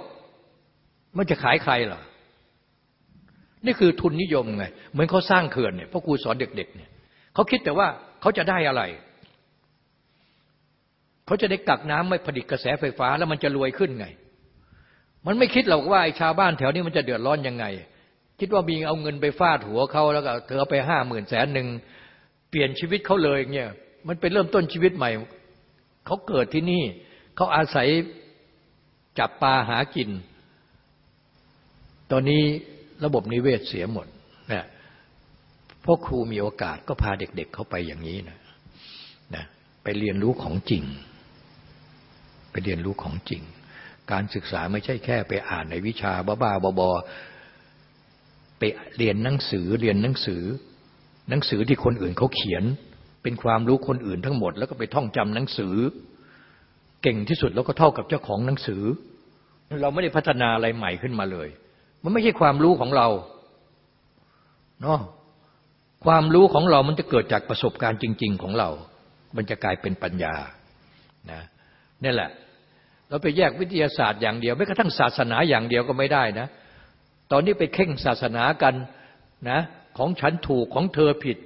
มันจะขายใครเหรอนี่คือทุนนิยมไง เหมือนเขาสร้างเขื่อนเนี่ยพ่อครูสอนเด็ก ๆ เนี่ยเขาคิดแต่ว่าเขาจะได้อะไร เขาจะได้กักน้ำไม่ผลิตกระแสไฟฟ้าแล้วมันจะรวยขึ้นไง มันไม่คิดหรอกว่าไอ้ชาวบ้านแถวนี้มันจะเดือดร้อนยังไง คิดว่ามีเอาเงินไปฟาดหัวเขาแล้วก็เธอไปห้าหมื่นแสนหนึ่งเปลี่ยนชีวิตเขาเลยเนี่ยมันเป็นเริ่มต้นชีวิตใหม่เขาเกิดที่นี่เขาอาศัยจับปลาหากิน ตอนนี้ระบบนิเวศเสียหมดนะพวกครูมีโอกาสก็พาเด็กๆเเข้าไปอย่างนี้นะนะไปเรียนรู้ของจริง ไปเรียนรู้ของจริง การศึกษาไม่ใช่แค่ไปอ่านในวิชาบ้าๆบอๆ ไปเรียนหนังสือเรียนหนังสือ หนังสือที่คนอื่นเขาเขียน เป็นความรู้คนอื่นทั้งหมด แล้วก็ไปท่องจำหนังสือ เก่งที่สุดแล้วก็เท่ากับเจ้าของหนังสือ เราไม่ได้พัฒนาอะไรใหม่ขึ้นมาเลย มันไม่ใช่ความรู้ของเราเนาะความรู้ของเรามันจะเกิดจากประสบการณ์จริง ๆ ของเรา มันจะกลายเป็นปัญญานะนี่แหละ เราไปแยกวิทยาศาสตร์อย่างเดียว ไม่กระทั่งศาสนาอย่างเดียวก็ไม่ได้นะ ตอนนี้ไปเข่งศาสนากันนะของฉันถูกของเธอผิด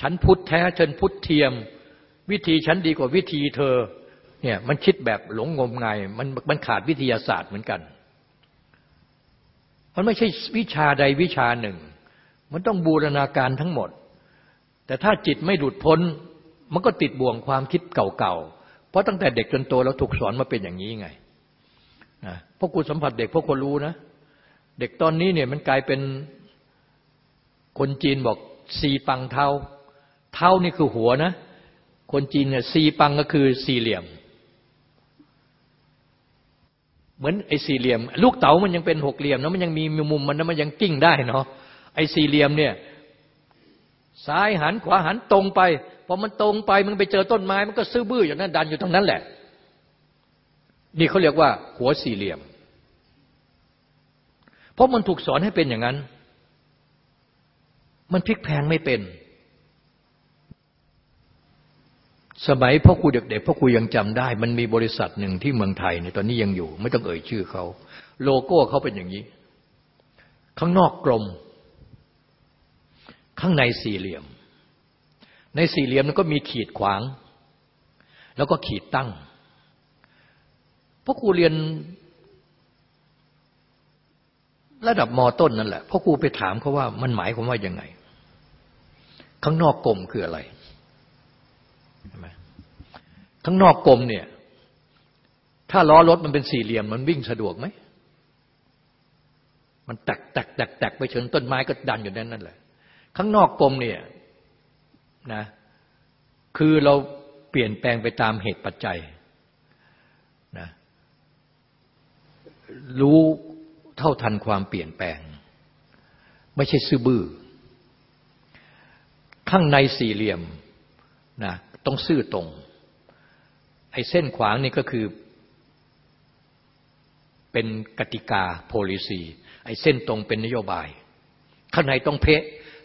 ฉันพุทธแท้ฉันพุทธเทียม วิธีฉันดีกว่าวิธีเธอเนี่ยมันคิดแบบหลงงมงายมันมันขาดวิทยาศาสตร์เหมือนกัน มันไม่ใช่วิชาใดวิชาหนึ่ง มันต้องบูรณาการทั้งหมด แต่ถ้าจิตไม่หลุดพ้น มันก็ติดบ่วงความคิดเก่าๆ เพราะตั้งแต่เด็กจนโตเราถูกสอนมาเป็นอย่างนี้ไงนะพวกกูสัมผัสเด็กพวกคนรู้นะ เด็กตอนนี้เนี่ยมันกลายเป็นคนจีนบอกสีปังเท้าเท้านี่คือหัวนะ คนจีนเนี่ยสีปังก็คือสี่เหลี่ยม เหมือนไอ้สี่เหลี่ยม ลูกเต๋ามันยังเป็นหกเหลี่ยมนะมันยังมีมุมมันนะมันยังกิ้งได้เนาะไอ้สี่เหลี่ยมเนี่ยซ้ายหันขวาหันตรงไปพอมันตรงไปมันไปเจอต้นไม้มันก็ซื้อบื้ออย่างนั้นดันอยู่ตรงนั้นแหละ นี่เขาเรียกว่า หัวสี่เหลี่ยม เพราะมันถูกสอนให้เป็นอย่างนั้น มันพลิกแพงไม่เป็น สมัยพ่อครูเด็กๆพ่อครูยังจำได้ มันมีบริษัทหนึ่งที่เมืองไทยในตอนนี้ยังอยู่ ไม่ต้องเอ่ยชื่อเขา โลโก้เขาเป็นอย่างนี้ ข้างนอกกลม ข้างในสี่เหลี่ยม ในสี่เหลี่ยมนั้นก็มีขีดขวาง แล้วก็ขีดตั้งพ่อครูเรียน ระดับมอต้นนั่นแหละพ่อครูไปถามเขาว่ามันหมายความว่ายังไง ข้างนอกกลมคืออะไรข้างนอกกลมเนี่ย ถ้าล้อรถมันเป็นสี่เหลี่ยม มันวิ่งสะดวกไหมมันแตกแตกแตกแตกไปเชนต้นไม้ก็ดันอยู่นั่นนั่นแหละ ข้างนอกกลมเนี่ยนะ คือเราเปลี่ยนแปลงไปตามเหตุปัจจัยนะรู้ เท่าทันความเปลี่ยนแปลง ไม่ใช่ซื่อบื้อข้างในสี่เหลี่ยมนะต้องซื่อตรง ไอ้เส้นขวางนี่ก็คือ เป็นกติกา policy ไอ้เส้นตรงเป็นนโยบาย ข้างในต้องเพะ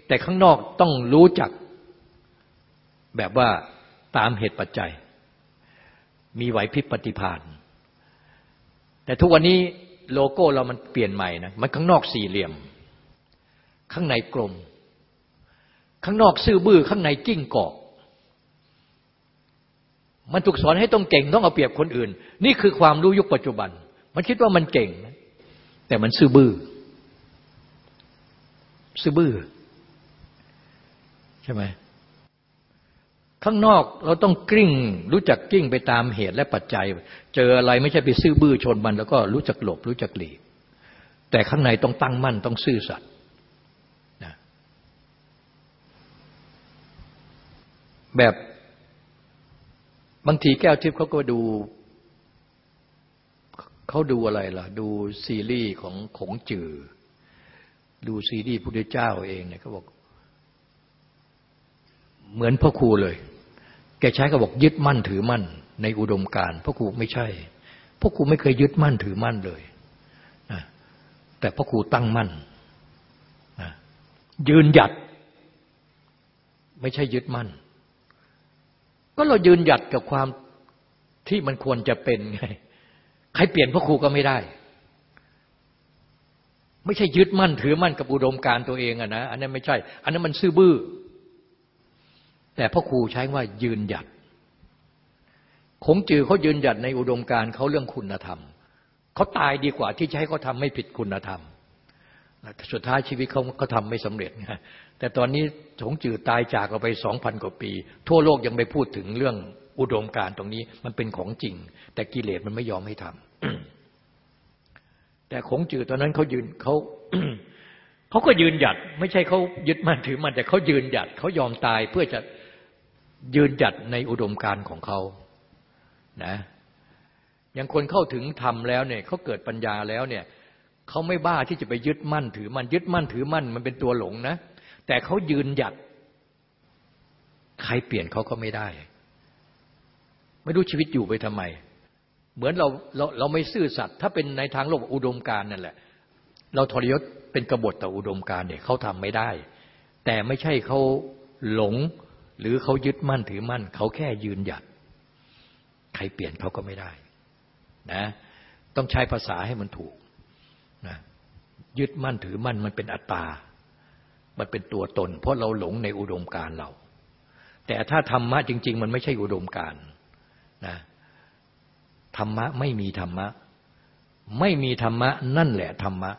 แต่ข้างนอกต้องรู้จัก แบบว่าตามเหตุปัจจัย มีไหวพริบปฏิภาณแต่ทุกวันนี้ โลโก้เรามันเปลี่ยนใหม่นะมันข้างนอกสี่เหลี่ยม ข้างในกลม ข้างนอกซื่อบื้อข้างในจิ้งเกาะมันถูกสอนให้ต้องเก่งต้องเอาเปรียบคนอื่น นี่คือความรู้ยุคปัจจุบัน มันคิดว่ามันเก่ง แต่มันซื่อบื้อซื่อบื้อใช่ไหม ข้างนอกเราต้องกลิ้ง รู้จักกลิ้งไปตามเหตุและปัจจัย เจออะไรไม่ใช่ไปซื่อบื้อชนมัน แล้วก็รู้จักหลบรู้จักหลีก แต่ข้างในต้องตั้งมั่นต้องซื่อสัตย์นะแบบบางทีแก้วทิพย์เขาก็ดูเขาดูอะไรล่ะ ดูซีรีส์ของขงจือ ดูซีรีส์พุทธเจ้าเองเนี่ยเขาบอก เหมือนพ่อครูเลย แกใช้ก็บอกยึดมั่นถือมั่น ในอุดมการพ่อครูไม่ใช่พ่อครูไม่เคยยึดมั่นถือมั่นเลยนะแต่พ่อครูตั้งมั่นนะยืนหยัด ไม่ใช่ยึดมั่น ก็เรายืนหยัดกับความที่มันควรจะเป็นไง ใครเปลี่ยนพ่อครูก็ไม่ได้ ไม่ใช่ยึดมั่นถือมั่นกับอุดมการตัวเองอะนะ อันนั้นไม่ใช่ อันนั้นมันซื่อบื้อ แต่พ่อครูใช้ว่ายืนหยัดคงจือเขายืนหยัดในอุดมการเขาเรื่องคุณธรรมเขาตายดีกว่าที่จะให้เขาทาไม่ผิดคุณธรรมสุดท้ายชีวิตเขาเขาทำไม่สำเร็จนะแต่ตอนนี้ฉงจือตายจากเราไปสองพันกว่าปี ทั่วโลกยังไม่พูดถึงเรื่องอุดมการตรงนี้มันเป็นของจริง แต่กิเลสมันไม่ยอมให้ทำแต่ขงจือตอนนั้นเขายืนเขาเขาก็ยืนหยัด ไม่ใช่เขายึดมั่นถือมันแต่เขายืนหยัดเขายอมตายเพื่อจะ ยืนหยัดในอุดมการของเขานะอย่างคนเข้าถึงธรรมแล้วเนี่ยเขาเกิดปัญญาแล้วเนี่ยเขาไม่บ้าที่จะไปยึดมั่นถือมันยึดมั่นถือมั่นมันเป็นตัวหลงนะ แต่เขายืนหยัด ใครเปลี่ยนเขาก็ไม่ได้ ไม่รู้ชีวิตอยู่ไปทำไม เหมือนเราเราเราไม่ซื่อสัตย์ถ้าเป็นในทางโลกอุดมการนั่นแหละ เราทรยศเป็นกบฏต่ออุดมการเนี่ยเขาทำไม่ได้ แต่ไม่ใช่เขาหลง หรือเขายึดมั่นถือมั่น เขาแค่ยืนหยัด ใครเปลี่ยนเขาก็ไม่ได้นะต้องใช้ภาษาให้มันถูกนะยึดมั่นถือมั่นมันเป็นอัตตา มันเป็นตัวตน เพราะเราหลงในอุดมการเรา แต่ถ้าธรรมะจริง ๆ มันไม่ใช่อุดมการนะธรรมะไม่มีธรรมะ ไม่มีธรรมะ นั่นแหละธรรมะ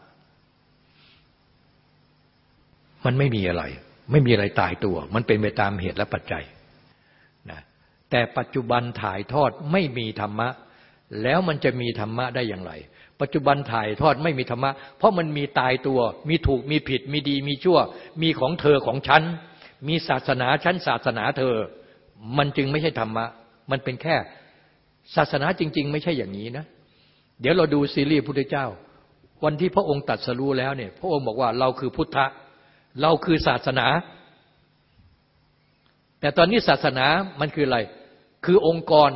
มันไม่มีอะไร ไม่มีอะไรตายตัว มันเป็นไปตามเหตุและปัจจัยนะแต่ปัจจุบันถ่ายทอดไม่มีธรรมะ แล้วมันจะมีธรรมะได้อย่างไร ปัจจุบันถ่ายทอดไม่มีธรรมะ เพราะมันมีตายตัว มีถูกมีผิด มีดีมีชั่ว มีของเธอของฉัน มีศาสนาฉันศาสนาเธอ มันจึงไม่ใช่ธรรมะ มันเป็นแค่ศาสนาจริง ๆ ไม่ใช่อย่างนี้นะ เดี๋ยวเราดูซีรีส์พุทธเจ้า วันที่พระองค์ตัดสรู้แล้วเนี่ย พระองค์บอกว่าเราคือพุทธะ เราคือศาสนา แต่ตอนนี้ศาสนามันคืออะไร คือองค์กร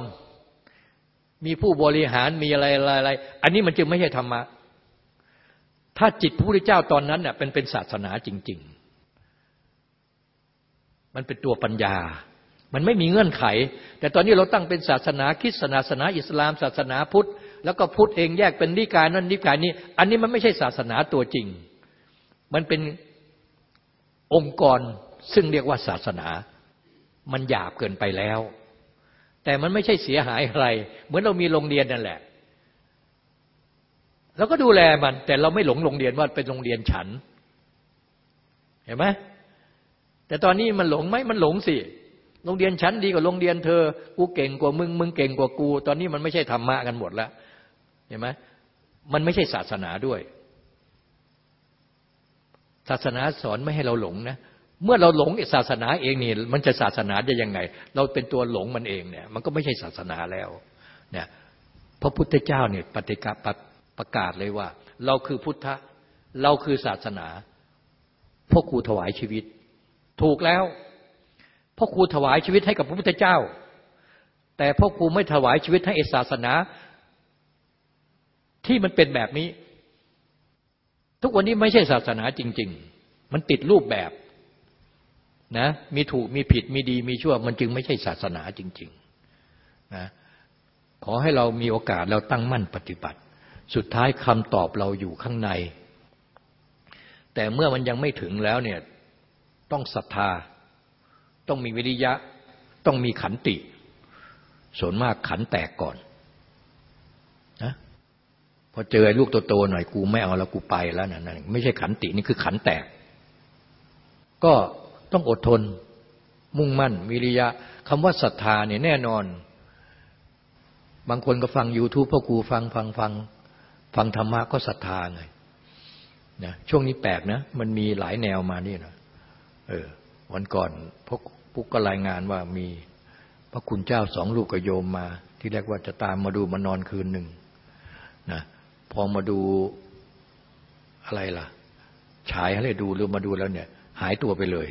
มีผู้บริหารมีอะไรอะไรอันนี้มันจึงไม่ใช่ธรรมะ ถ้าจิตพระพุทธเจ้าตอนนั้นเนี่ยเป็นเป็นศาสนาจริง ๆ มันเป็นตัวปัญญา มันไม่มีเงื่อนไข แต่ตอนนี้เราตั้งเป็นศาสนาคริสต์ศาสนา อิสลาม ศาสนาพุทธ แล้วก็พุทธเองแยกเป็นนิกายนั่นนิกายนี้ อันนี้มันไม่ใช่ศาสนาตัวจริง มันเป็น องค์กรซึ่งเรียกว่าศาสนา มันหยาบเกินไปแล้ว แต่มันไม่ใช่เสียหายอะไร เหมือนเรามีโรงเรียนนั่นแหละเราก็ดูแลมัน แต่เราไม่หลงโรงเรียนว่าเป็นโรงเรียนฉัน เห็นไหมแต่ตอนนี้มันหลงไหมมันหลงสิโรงเรียนฉันดีกว่าโรงเรียนเธอ กูเก่งกว่ามึง มึงเก่งกว่ากู ตอนนี้มันไม่ใช่ธรรมะกันหมดแล้ว เห็นไหมมันไม่ใช่ศาสนาด้วย ศาสนาสอนไม่ให้เราหลงนะเมื่อเราหลงศาสนาเองนี่มันจะศาสนาจะยังไง เราเป็นตัวหลงมันเองเนี่ยมันก็ไม่ใช่ศาสนาแล้วเนี่ยพระพุทธเจ้าเนี่ยปฏิกาประกาศเลยว่า เราคือพุทธเราคือศาสนาพ่อครูถวายชีวิต ถูกแล้วพ่อครูถวายชีวิตให้กับพระพุทธเจ้า แต่พ่อครูไม่ถวายชีวิตให้ศาสนา ที่มันเป็นแบบนี้ ทุกวันนี้ไม่ใช่ศาสนาจริง ๆ มันติดรูปแบบนะมีถูกมีผิดมีดีมีชั่ว มันจึงไม่ใช่ศาสนาจริงๆนะขอให้เรามีโอกาสเราตั้งมั่นปฏิบัติ สุดท้ายคำตอบเราอยู่ข้างใน แต่เมื่อมันยังไม่ถึงแล้วเนี่ยต้องศรัทธา ต้องมีวิริยะ ต้องมีขันติ ส่วนมากขันแตกก่อน พอเจอไอ้ลูกโตๆหน่อยกูไม่เอาแล้วกูไปแล้วนะนั่นไม่ใช่ขันตินี่คือขันแตก ก็ต้องอดทน มุ่งมั่นวิริยะคำว่าศรัทธาเนี่ยแน่นอน บางคนก็ฟัง YouTube พ่อครูฟังฟังฟังฟังธรรมะก็ศรัทธาไงนะช่วงนี้แปลกนะ มันมีหลายแนวมานี่นะเออวันก่อนพวกปุ๊กก็รายงานว่ามีพระคุณเจ้าสองลูกกโยมมา ที่เรียกว่าจะตามมาดูมานอนคืนหนึ่งนะ อมาดูอะไรล่ะ ฉายให้ดูหรือมาดูแล้วเนี่ย หายตัวไปเลย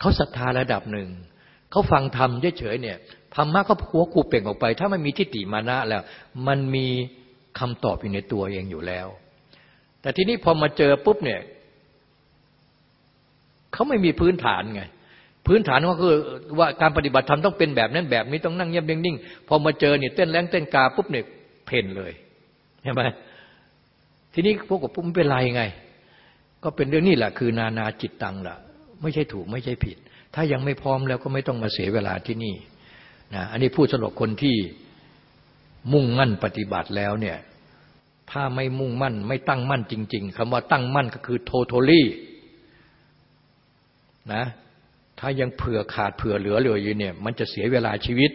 เขาศรัทธาระดับหนึ่งเขาฟังธรรมเฉยๆเนี่ยธรรมะก็หัวกูเปล่งออกไป ถ้าไมันมีทิฏฐิมานะแล้ว มันมีคำตอบอยู่ในตัวเองอยู่แล้ว แต่ทีนี้พอมาเจอปุ๊บเนี่ยเขาไม่มีพื้นฐานไง พื้นฐานก็คือว่าการปฏิบัติธรรมต้องเป็นแบบนั้นแบบนี้ต้องนั่งเงียบนิ่งๆพอมาเจอเนี่ยเต้นแรงเต้นกาปุ๊บเนี่ย เพ่นเลยใช่ไหมทีนี้พวกกับปุ๊บไม่เป็นไรไง ก็เป็นเรื่องนี้แหละคือนานาจิตตังละไม่ใช่ถูกไม่ใช่ผิด ถ้ายังไม่พร้อมแล้วก็ไม่ต้องมาเสียเวลาที่นี่นะอันนี้พูดสำหรับคนที่มุ่งมั่นปฏิบัติแล้วเนี่ยถ้าไม่มุ่งมั่น ไม่ตั้งมั่นจริง ๆคำว่าตั้งมั่นก็คือโทโทลี่นะถ้ายังเผื่อขาดเผื่อเหลือเหลืออยู่เนี่ย มันจะเสียเวลาชีวิต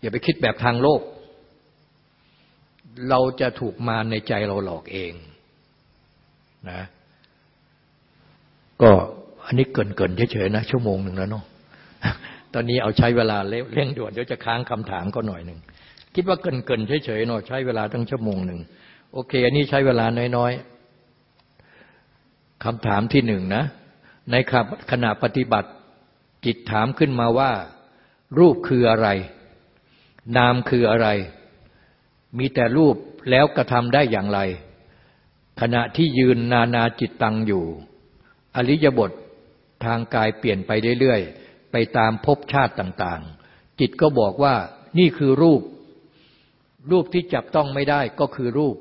อย่าไปคิดแบบทางโลก เราจะถูกมาในใจเราหลอกเองนะก็อันนี้เกินเกินเฉยๆนะชั่วโมงหนึ่งแล้วเนาะตอนนี้เอาใช้เวลาเร่งด่วนเดี๋ยวจะค้างคำถามก็หน่อยหนึ่งคิดว่าเกินเกินเฉยๆเนาะใช้เวลาตั้งชั่วโมงหนึ่งโอเค อันนี้ใช้เวลาน้อยๆคำถามที่หนึ่งนะ ในขณะปฏิบัติจิตถามขึ้นมาว่า รูปคืออะไร นามคืออะไร มีแต่รูปแล้วกระทำได้อย่างไร ขณะที่ยืนนานาจิตตังอยู่ อริยบททางกายเปลี่ยนไปเรื่อยๆ ไปตามภพชาติต่างๆ จิตก็บอกว่านี่คือรูป รูปที่จับต้องไม่ได้ก็คือรูป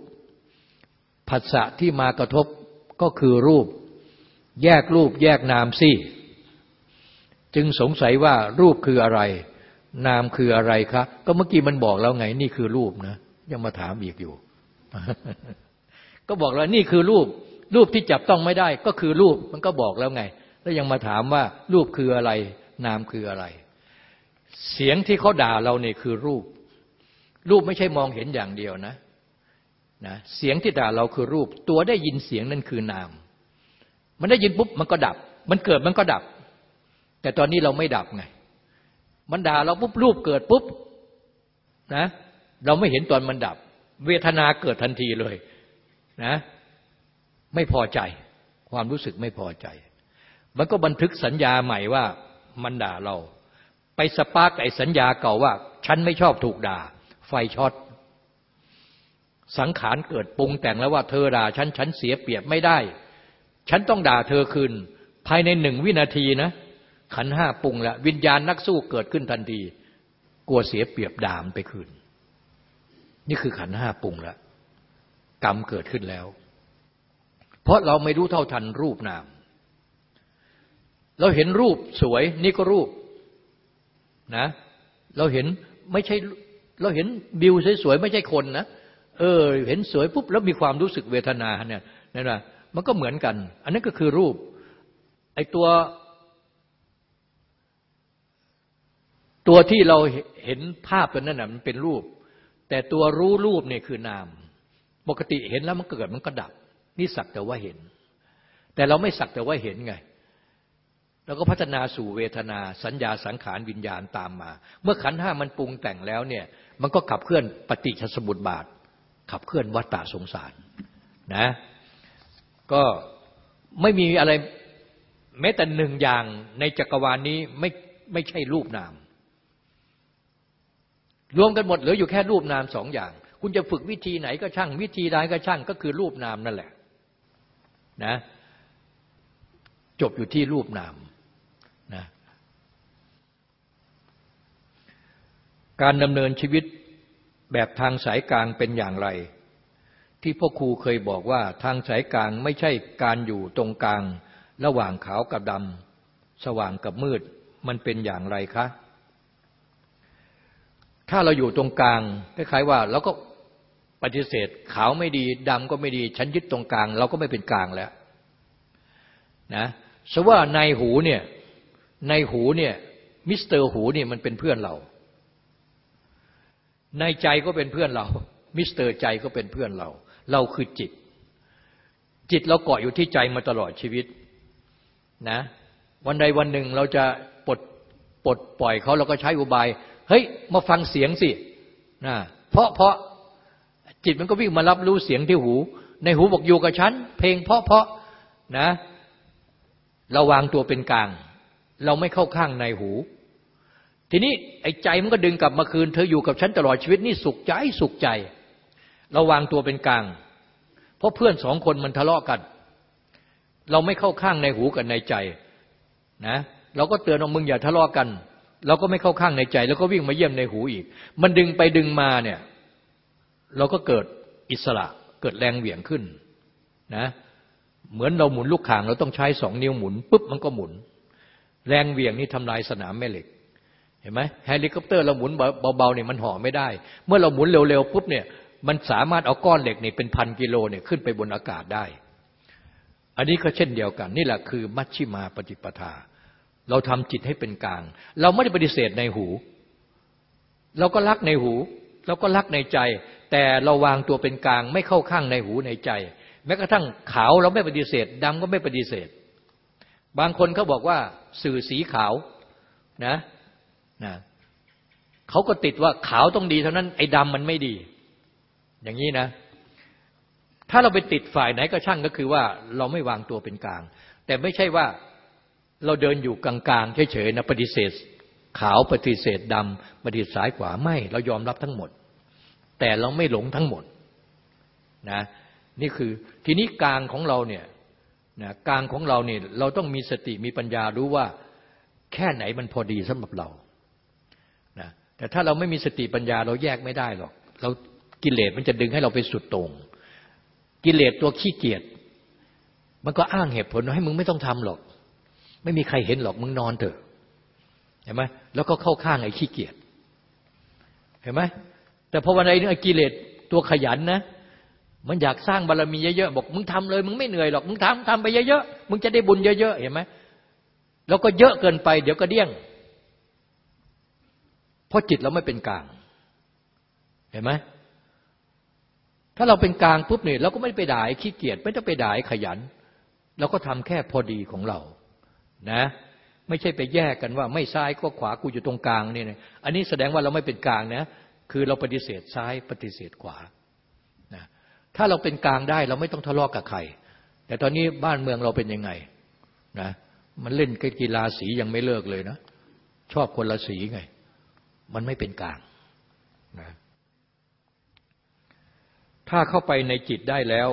ผัสสะที่มากระทบก็คือรูป แยกรูปแยกนามสิจึงสงสัยว่ารูปคืออะไร นามคืออะไรคะ ก็เมื่อกี้มันบอกแล้วไง นี่คือรูปนะ ยังมาถามอีกอยู่ ก็บอกแล้วนี่คือรูป รูปที่จับต้องไม่ได้ ก็คือรูปมันก็บอกแล้วไง แล้วยังมาถามว่า รูปคืออะไร นามคืออะไร เสียงที่เขาด่าเราเนี่ยคือรูป รูปไม่ใช่มองเห็นอย่างเดียวนะนะเสียงที่ด่าเราคือรูป ตัวได้ยินเสียงนั่นคือนาม มันได้ยินปุ๊บมันก็ดับ มันเกิดมันก็ดับ แต่ตอนนี้เราไม่ดับไง มันด่าเราปุ๊บรูปเกิดปุ๊บนะ เราไม่เห็นตอนมันดับ เวทนาเกิดทันทีเลยนะ ไม่พอใจ ความรู้สึกไม่พอใจ มันก็บันทึกสัญญาใหม่ว่ามันด่าเรา ไป spark ไอ้สัญญาเก่าว่า ฉันไม่ชอบถูกด่า ไฟช็อตสังขารเกิดปรุงแต่งแล้วว่าเธอด่าฉันฉันเสียเปรียบไม่ได้ ฉันต้องด่าเธอคืน ภายในหนึ่งวินาทีนะ ขันห้าปรุงแล้ววิญญาณนักสู้เกิดขึ้นทันที กลัวเสียเปรียบด่ามไปคืน นี่คือขันห้าปรุงแล้วกรรมเกิดขึ้นแล้ว เพราะเราไม่รู้เท่าทันรูปนาม เราเห็นรูปสวย นี่ก็รูปนะ เราเห็นไม่ใช่เราเห็นบิวสวยๆไม่ใช่คนนะเออ เห็นสวยปุ๊บแล้วมีความรู้สึกเวทนาเนี่ยนั่นแหละมันก็เหมือนกัน อันนั้นก็คือรูป ไอ้ตัว ตัวที่เราเห็นภาพตัวนั้นน่ะมันเป็นรูป แต่ตัวรู้รูปเนี่ยคือนาม ปกติเห็นแล้วมันเกิดมันก็ดับ นี่สักแต่ว่าเห็น แต่เราไม่สักแต่ว่าเห็นไงเราก็พัฒนาสู่เวทนา สัญญาสังขารวิญญาณตามมา เมื่อขันห้ามันปรุงแต่งแล้วเนี่ย มันก็ขับเคลื่อนปฏิชสมุติบาท ขับเคลื่อนวัฏฏะสงสารนะ ก็ไม่มีอะไรแม้แต่หนึ่งอย่างในจักรวาลนนี้ไม่ไม่ใช่รูปนาม รวมกันหมดเหลืออยู่แค่รูปนามสองอย่าง คุณจะฝึกวิธีไหนก็ช่าง วิธีใดก็ช่างก็คือรูปนามนั่นแหละนะจบอยู่ที่รูปนามนะการดำเนินชีวิตแบบทางสายกลางเป็นอย่างไร ที่พ่อครูเคยบอกว่าทางสายกลางไม่ใช่การอยู่ตรงกลาง ระหว่างขาวกับดำสว่างกับมืดมันเป็นอย่างไรคะ ถ้าเราอยู่ตรงกลางคล้ายๆว่าเราก็ปฏิเสธขาวไม่ดีดำก็ไม่ดี ฉันยึดตรงกลาง เราก็ไม่เป็นกลางแล้วนะสว่าในหูเนี่ยนายหูเนี่ยมิสเตอร์หูเนี่ยมันเป็นเพื่อนเรา นายใจก็เป็นเพื่อนเรา มิสเตอร์ใจก็เป็นเพื่อนเรา เราคือจิต จิตเราเกาะอยู่ที่ใจมาตลอดชีวิตนะวันใดวันหนึ่งเราจะปลดปลดปล่อยเขาเราก็ใช้อุบาย เฮ้ย มาฟังเสียงสินะเพราะเพราะจิตมันก็วิ่งมารับรู้เสียงที่หู นายหูบอกอยู่กับฉัน เพลงเพราะเพราะนะเราวางตัวเป็นกลาง เราไม่เข้าข้างในหู ทีนี้ไอ้ใจมันก็ดึงกลับมาคืน เธออยู่กับฉันตลอดชีวิตนี่สุขใจสุขใจ เราวางตัวเป็นกลาง เพราะเพื่อนสองคนมันทะเลาะกัน เราไม่เข้าข้างในหูกับในใจนะเราก็เตือนว่ามึงอย่าทะเลาะกัน เราก็ไม่เข้าข้างในใจ แล้วก็วิ่งมาเยี่ยมในหูอีก มันดึงไปดึงมาเนี่ย เราก็เกิดอิสระเกิดแรงเหวี่ยงขึ้นนะเหมือนเราหมุนลูกข่างเราต้องใช้สองนิ้วหมุนปุ๊บมันก็หมุน แรงเหวี่ยงนี่ทำลายสนามแม่เหล็ก เห็นไหมเฮลิคอปเตอร์เราหมุนเบาๆเนี่ยมันเหาะไม่ได้ เมื่อเราหมุนเร็วๆปุ๊บเนี่ยมันสามารถเอาก้อนเหล็กนี่เป็นพันกิโลเนี่ยขึ้นไปบนอากาศได้ อันนี้ก็เช่นเดียวกัน นี่แหละคือมัชฌิมาปฏิปทา เราทำจิตให้เป็นกลาง เราไม่ได้ปฏิเสธนายหู เราก็รักในหู เราก็รักในใจ แต่เราวางตัวเป็นกลาง ไม่เข้าข้างในหูในใจ แม้กระทั่งขาวเราไม่ปฏิเสธดำก็ไม่ปฏิเสธ บางคนเขาบอกว่าสื่อสีขาวนะนะเขาก็ติดว่าขาวต้องดีเท่านั้นไอ้ดำมันไม่ดี อย่างนี้นะ ถ้าเราไปติดฝ่ายไหนก็ช่างก็คือว่าเราไม่วางตัวเป็นกลาง แต่ไม่ใช่ว่า เราเดินอยู่กลางๆเฉยๆนะปฏิเสธ ขาวปฏิเสธดำปฏิเสธซ้ายขวาไม่เรายอมรับทั้งหมด แต่เราไม่หลงทั้งหมดนะนี่คือทีนี้กลางของเราเนี่ยนะกลางของเราเนี่ยเราต้องมีสติมีปัญญารู้ว่าแค่ไหนมันพอดีสำหรับเรานะแต่ถ้าเราไม่มีสติปัญญาเราแยกไม่ได้หรอกเรากิเลสมันจะดึงให้เราไปสุดตรง กิเลสตัวขี้เกียจมันก็อ้างเหตุผลให้มึงไม่ต้องทำหรอก ไม่มีใครเห็นหรอกมึงนอนเถอะเห็นไหมแล้วก็เข้าข้างไอ้ขี้เกียจเห็นไหมแต่พอวันไหนไอ้กิเลสตัวขยันนะ มันอยากสร้างบารรมีเยอะๆบอกมึงทำเลย มึงไม่เหนื่อยหรอกมึงทำทำไปเยอะๆมึงจะได้บุญเยอะๆเห็นไหมแล้วก็เยอะเกินไป เดี๋ยวก็เดี้ยงเพราะจิตเราไม่เป็นกลาง เห็นไหมถ้าเราเป็นกลางปุ๊บเนี่ยเราก็ไม่ไปด่าขี้เกียจไม่ต้องไปด่าขยัน เราก็ทำแค่พอดีของเรา นะ ไม่ใช่ไปแยกกันว่า ไม่ซ้ายก็ขวากูอยู่ตรงกลางนี่นะอันนี้แสดงว่าเราไม่เป็นกลางนะ คือเราปฏิเสธซ้ายปฏิเสธขวานะถ้าเราเป็นกลางได้เราไม่ต้องทะเลาะกกับใคร แต่ตอนนี้บ้านเมืองเราเป็นยังไงนะมันเล่นกีฬาสียังไม่เลิกเลยนะ ชอบคนละสีไง มันไม่เป็นกลางนะถ้าเข้าไปในจิตได้แล้ว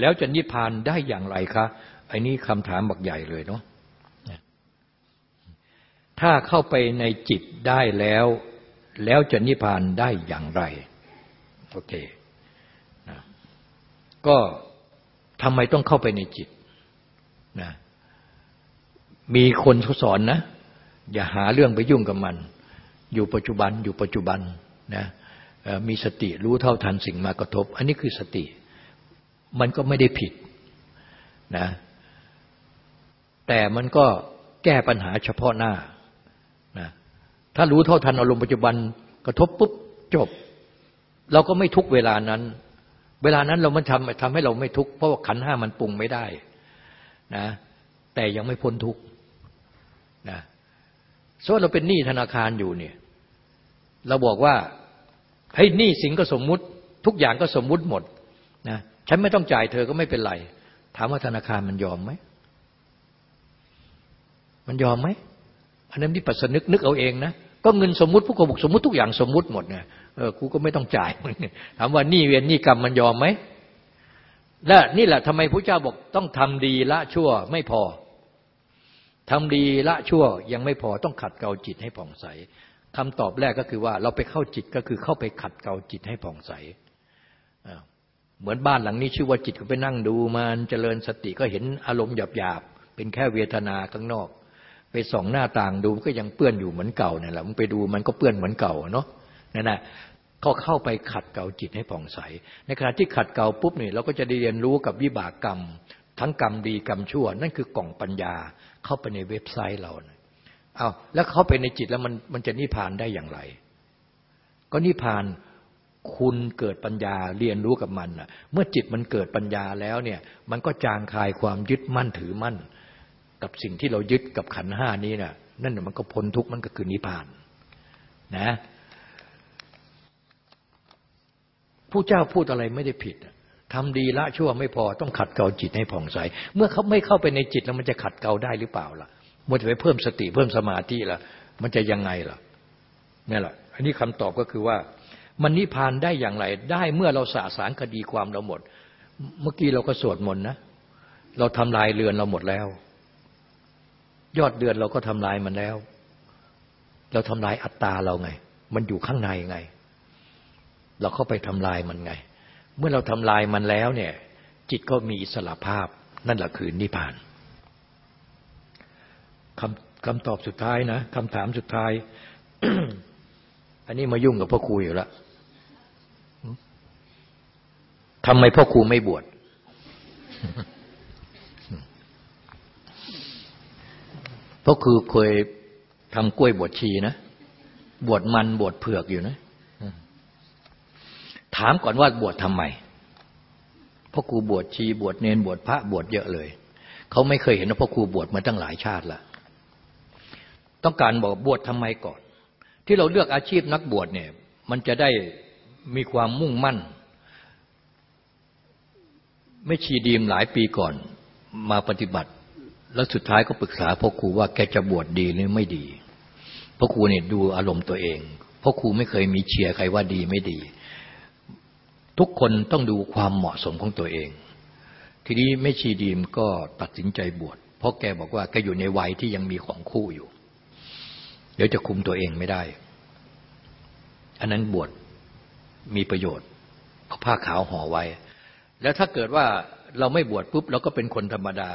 แล้วจะนิพพานได้อย่างไรคะไอ้นี่คำถามบักใหญ่เลยเนาะ ถ้าเข้าไปในจิตได้แล้ว แล้วจะนิพพานได้อย่างไร โอเคนะก็ทำไมต้องเข้าไปในจิตนะมีคนเขาสอนนะ อย่าหาเรื่องไปยุ่งกับมัน อยู่ปัจจุบันอยู่ปัจจุบันนะมีสติรู้เท่าทันสิ่งมากระทบ อันนี้คือสติ มันก็ไม่ได้ผิดนะแต่มันก็แก้ปัญหาเฉพาะหน้า ถ้ารู้เท่าทันอารมณ์ปัจจุบันกระทบปุ๊บจบ เราก็ไม่ทุกเวลานั้น เวลานั้นเรามันทำทำให้เราไม่ทุกเพราะว่าขันห้ามันปรุงไม่ได้นะแต่ยังไม่พ้นทุกนะสมมติเราเป็นหนี้ธนาคารอยู่เนี่ย เราบอกว่าเฮ้ยหนี้สินก็สมมุติ ทุกอย่างก็สมมุติหมดนะฉันไม่ต้องจ่ายเธอก็ไม่เป็นไร ถามว่าธนาคารมันยอมไหม มันยอมไหม อันนั้นที่ปัสนึกนึกเอาเองนะก็เงินสมมติผู้กบุกสมมติทุกอย่างสมมุติหมดไงเออกูก็ไม่ต้องจ่ายถามว่านี่เวียนนี่กรรมมันยอมไหมและนี่แหละทำไมพระเจ้าบอกต้องทำดีละชั่วไม่พอทำดีละชั่วยังไม่พอต้องขัดเกลาจิตให้ผ่องใสคำตอบแรกก็คือว่า เราไปเข้าจิตก็คือเข้าไปขัดเกลาจิตให้ผ่องใสเหมือนบ้านหลังนี้ชื่อว่าจิตก็ไปนั่งดูมันเจริญสติก็เห็นอารมณ์หยาบๆเป็นแค่เวทนาข้างนอก ไปส่องหน้าต่างดูก็ยังเปื้อนอยู่เหมือนเก่าเนี่ยแหละมันไปดูมันก็เปื้อนเหมือนเก่าเนาะนั่นแหละก็เข้าไปขัดเกลาจิตให้ผ่องใส ในขณะที่ขัดเกลาปุ๊บเนี่ยเราก็จะได้เรียนรู้กับวิบากกรรม ทั้งกรรมดีกรรมชั่ว นั่นคือกล่องปัญญาเข้าไปในเว็บไซต์เราเอาแล้วเข้าไปในจิตแล้วมันมันจะนิพพานได้อย่างไร ก็นิพพานคุณเกิดปัญญาเรียนรู้กับมันเมื่อจิตมันเกิดปัญญาแล้วเนี่ยมันก็จางคลายความยึดมั่นถือมั่น กับสิ่งที่เรายึดกับขันห้านี้นะ่ะนั่นมันก็พ้นทุกข์มันก็คือนิพพานนะผู้เจ้าพูดอะไรไม่ได้ผิดทำดีละชั่วไม่พอต้องขัดเกลาจิตให้ผ่องใส เมื่อเขาไม่เข้าไปในจิตแล้วมันจะขัดเกลาได้หรือเปล่าล่ะมันจะไปเพิ่มสติเพิ่มสมาธิล่ะ มันจะยังไงล่ะนี่แหละ อันนี้คำตอบก็คือว่า มันนิพพานได้อย่างไร ได้เมื่อเราสาสารคดีความเราหมด เมื่อกี้เราก็สวดมนต์นะ เราทำลายเรือนเราหมดแล้ว ยอดเดือนเราก็ทำลายมันแล้ว เราทำลายอัตตาเราไง มันอยู่ข้างในไง เราเข้าไปทำลายมันไง เมื่อเราทำลายมันแล้วเนี่ย จิตก็มีอิสระภาพนั่นแหละคือนิพพานคำคำตอบสุดท้ายนะคำถามสุดท้าย อันนี้มายุ่งกับพ่อครูอยู่ล้วทำไมพ่อครูไม่บวช พ่อครูเคยทำกล้วยบวชชีนะ บวชมันบวชเผือกอยู่นะ ถามก่อนว่าบวชทำไมพ่อครูบวชชีบวชเนนบวชพระบวชเยอะเลย เขาไม่เคยเห็นว่าพ่อครูบวชมาตั้งหลายชาติละต้องการบอกบวชทำไมก่อน ที่เราเลือกอาชีพนักบวชเนี่ย มันจะได้มีความมุ่งมั่น ไม่ชีดีมหลายปีก่อนมาปฏิบัติ แล้วสุดท้ายก็ปรึกษาพ่อครูว่าแกจะบวชดีหรือไม่ดีพ่อครูเนี่ยดูอารมณ์ตัวเองพ่อครูไม่เคยมีเชียร์ใครว่าดีไม่ดี ทุกคนต้องดูความเหมาะสมของตัวเอง ทีนี้ไม่ชีดีมก็ตัดสินใจบวชเพราะแกบอกว่าแกอยู่ในวัยที่ยังมีของคู่อยู่ เดี๋ยวจะคุมตัวเองไม่ได้ อันนั้นบวชมีประโยชน์เอาผ้าขาวห่อไว้ แล้วถ้าเกิดว่าเราไม่บวชปุ๊บเราก็เป็นคนธรรมดา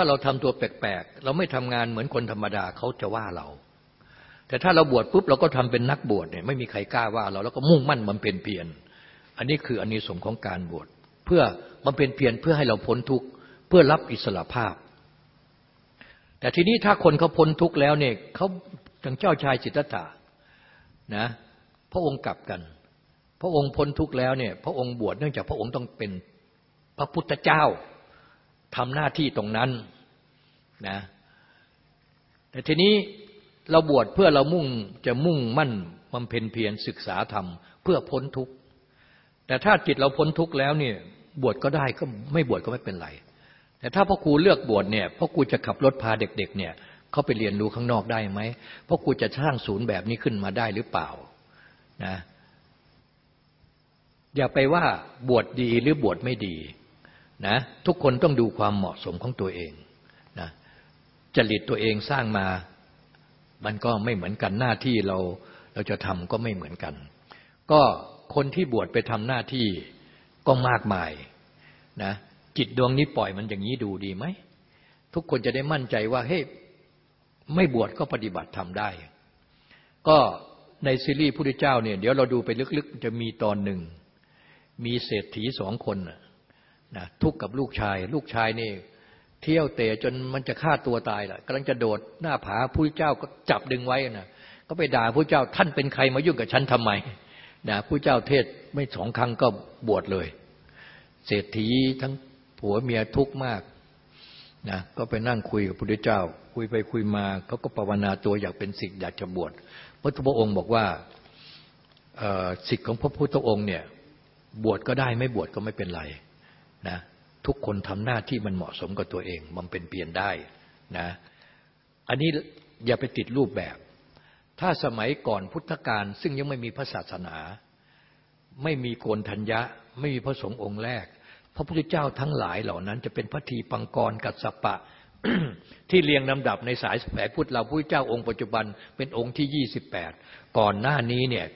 ถ้าเราทำตัวแปลกๆ เราไม่ทำงานเหมือนคนธรรมดาเขาจะว่าเรา แต่ถ้าเราบวชปุ๊บเราก็ทำเป็นนักบวชเนี่ยไม่มีใครกล้าว่าเราแล้วก็มุ่งมั่นบำเพ็ญเพียรอันนี้คืออันนี้สงของการบวชเพื่อบำเพ็ญเพียรเพื่อให้เราพ้นทุกข์เพื่อรับอิสระภาพ แต่ทีนี้ถ้าคนเขาพ้นทุกข์แล้วเนี่ยเขาทั้งเจ้าชายจิตตถะนะพระองค์กลับกัน พระองค์พ้นทุกข์แล้วเนี่ยพระองค์บวชเนื่องจากพระองค์ต้องเป็นพระพุทธเจ้า ทำหน้าที่ตรงนั้นนะแต่ทีนี้เราบวชเพื่อเรามุ่งจะมุ่งมั่นบำเพ็ญเพียรศึกษาธรรม เพื่อพ้นทุกข์แต่ถ้าจิตเราพ้นทุกข์แล้วเนี่ยบวชก็ได้ก็ไม่บวชก็ไม่เป็นไร แต่ถ้าพ่อครูเลือกบวชเนี่ยพ่อครูจะขับรถพาเด็กๆเนี่ยเขาไปเรียนรู้ข้างนอกได้ไหมพ่อครูจะสร้างศูนย์แบบนี้ขึ้นมาได้หรือเปล่านะอย่าไปว่าบวชดีหรือบวชไม่ดี นะทุกคนต้องดูความเหมาะสมของตัวเองนะจริตตัวเองสร้างมามันก็ไม่เหมือนกันหน้าที่เราเราจะทำก็ไม่เหมือนกัน ก็คนที่บวชไปทำหน้าที่ก็มากมายนะจิตดวงนี้ปล่อยมันอย่างนี้ดูดีไหม ทุกคนจะได้มั่นใจว่าเฮ้ยไม่บวชก็ปฏิบัติทำได้ ก็ในซีรีส์พุทธเจ้าเนี่ยเดี๋ยวเราดูไปลึกๆ จะมีตอนหนึ่ง มีเศรษฐีสองคนนะ ทุกข์กับลูกชาย ลูกชายนี่ เที่ยวเตะจนมันจะฆ่าตัวตายแหละกำลังจะโดดหน้าผาพระเจ้าก็จับดึงไว้นะก็ไปด่าพระเจ้าท่านเป็นใครมายุ่งกับฉันทำไมนะพระเจ้าเทศไม่สองครั้งก็บวชเลย เศรษฐีทั้งผัวเมียทุกข์มากนะก็ไปนั่งคุยกับพระเจ้า คุยไปคุยมาเขาก็ภาวนาตัวอยากเป็นศิษย์อยากจะบวชพระพุทธองค์บอกว่าศิษย์ของพระพุทธองค์เนี่ยบวชก็ได้ไม่บวชก็ไม่เป็นไร นะทุกคนทำหน้าที่มันเหมาะสมกับตัวเองมันเป็นเปลี่ยนได้นะอันนี้อย่าไปติดรูปแบบ ถ้าสมัยก่อนพุทธกาลซึ่งยังไม่มีพระศาสนา ไม่มีโกนธัญญะ ไม่มีพระสงฆ์องค์แรก พระพุทธเจ้าทั้งหลายเหล่านั้นจะเป็นพระทีปังกรกัสปะ ที่เรียงลำดับในสายแผพุทธเราพระเจ้าองค์ปัจจุบันเป็นองค์ที่ยี่สิบแปดก่อนหน้านี้เนี่ย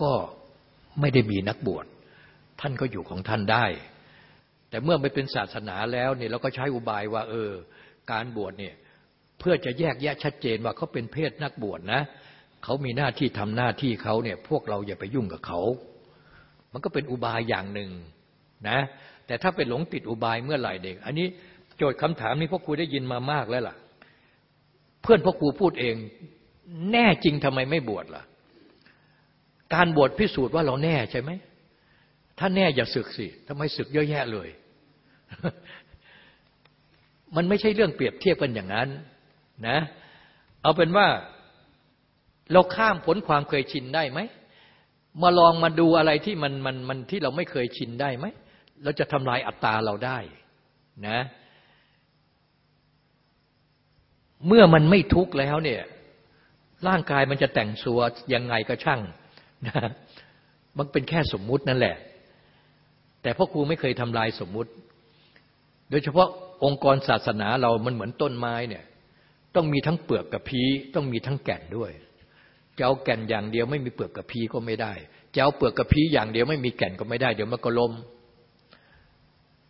ก็ไม่ได้มีนักบวชท่านก็อยู่ของท่านได้ แต่เมื่อไม่เป็นศาสนาแล้วเนี่ยเราก็ใช้อุบายว่า เออ การบวชเนี่ยเพื่อจะแยกแยะชัดเจนว่าเขาเป็นเพศนักบวชนะเขามีหน้าที่ทำหน้าที่เขาเนี่ยพวกเราอย่าไปยุ่งกับเขา มันก็เป็นอุบายอย่างหนึ่งนะแต่ถ้าเป็นหลงติดอุบายเมื่อไหร่เด็ก อันนี้โจทย์คำถามนี้พ่อครูได้ยินมามากแล้วล่ะ เพื่อนพ่อครูพูดเอง แน่จริงทำไมไม่บวชล่ะ การบวชพิสูจน์ว่าเราแน่ใช่ไหมถ้าแน่อย่าศึกสิทำไมศึกเยอะแยะเลย มันไม่ใช่เรื่องเปรียบเทียบกันอย่างนั้นนะ เอาเป็นว่าเราข้ามผลความเคยชินได้ไหม มาลองมาดูอะไรที่มันมันมันที่เราไม่เคยชินได้ไหม เราจะทำลายอัตตาเราได้นะ เมื่อมันไม่ทุกข์แล้วเนี่ย ร่างกายมันจะแต่งสัวยังไงก็ช่างนะมันเป็นแค่สมมุตินั่นแหละ แต่พ่อครูไม่เคยทำลายสมมุติ โดยเฉพาะองค์กรศาสนาเรามันเหมือนต้นไม้เนี่ยต้องมีทั้งเปลือกกับพีต้องมีทั้งแก่นด้วยจะเอาแก่นอย่างเดียวไม่มีเปลือกกับพีก็ไม่ได้จะเอาเปลือกกับพีอย่างเดียวไม่มีแก่นก็ไม่ได้เดี๋ยวมันก็ล้ม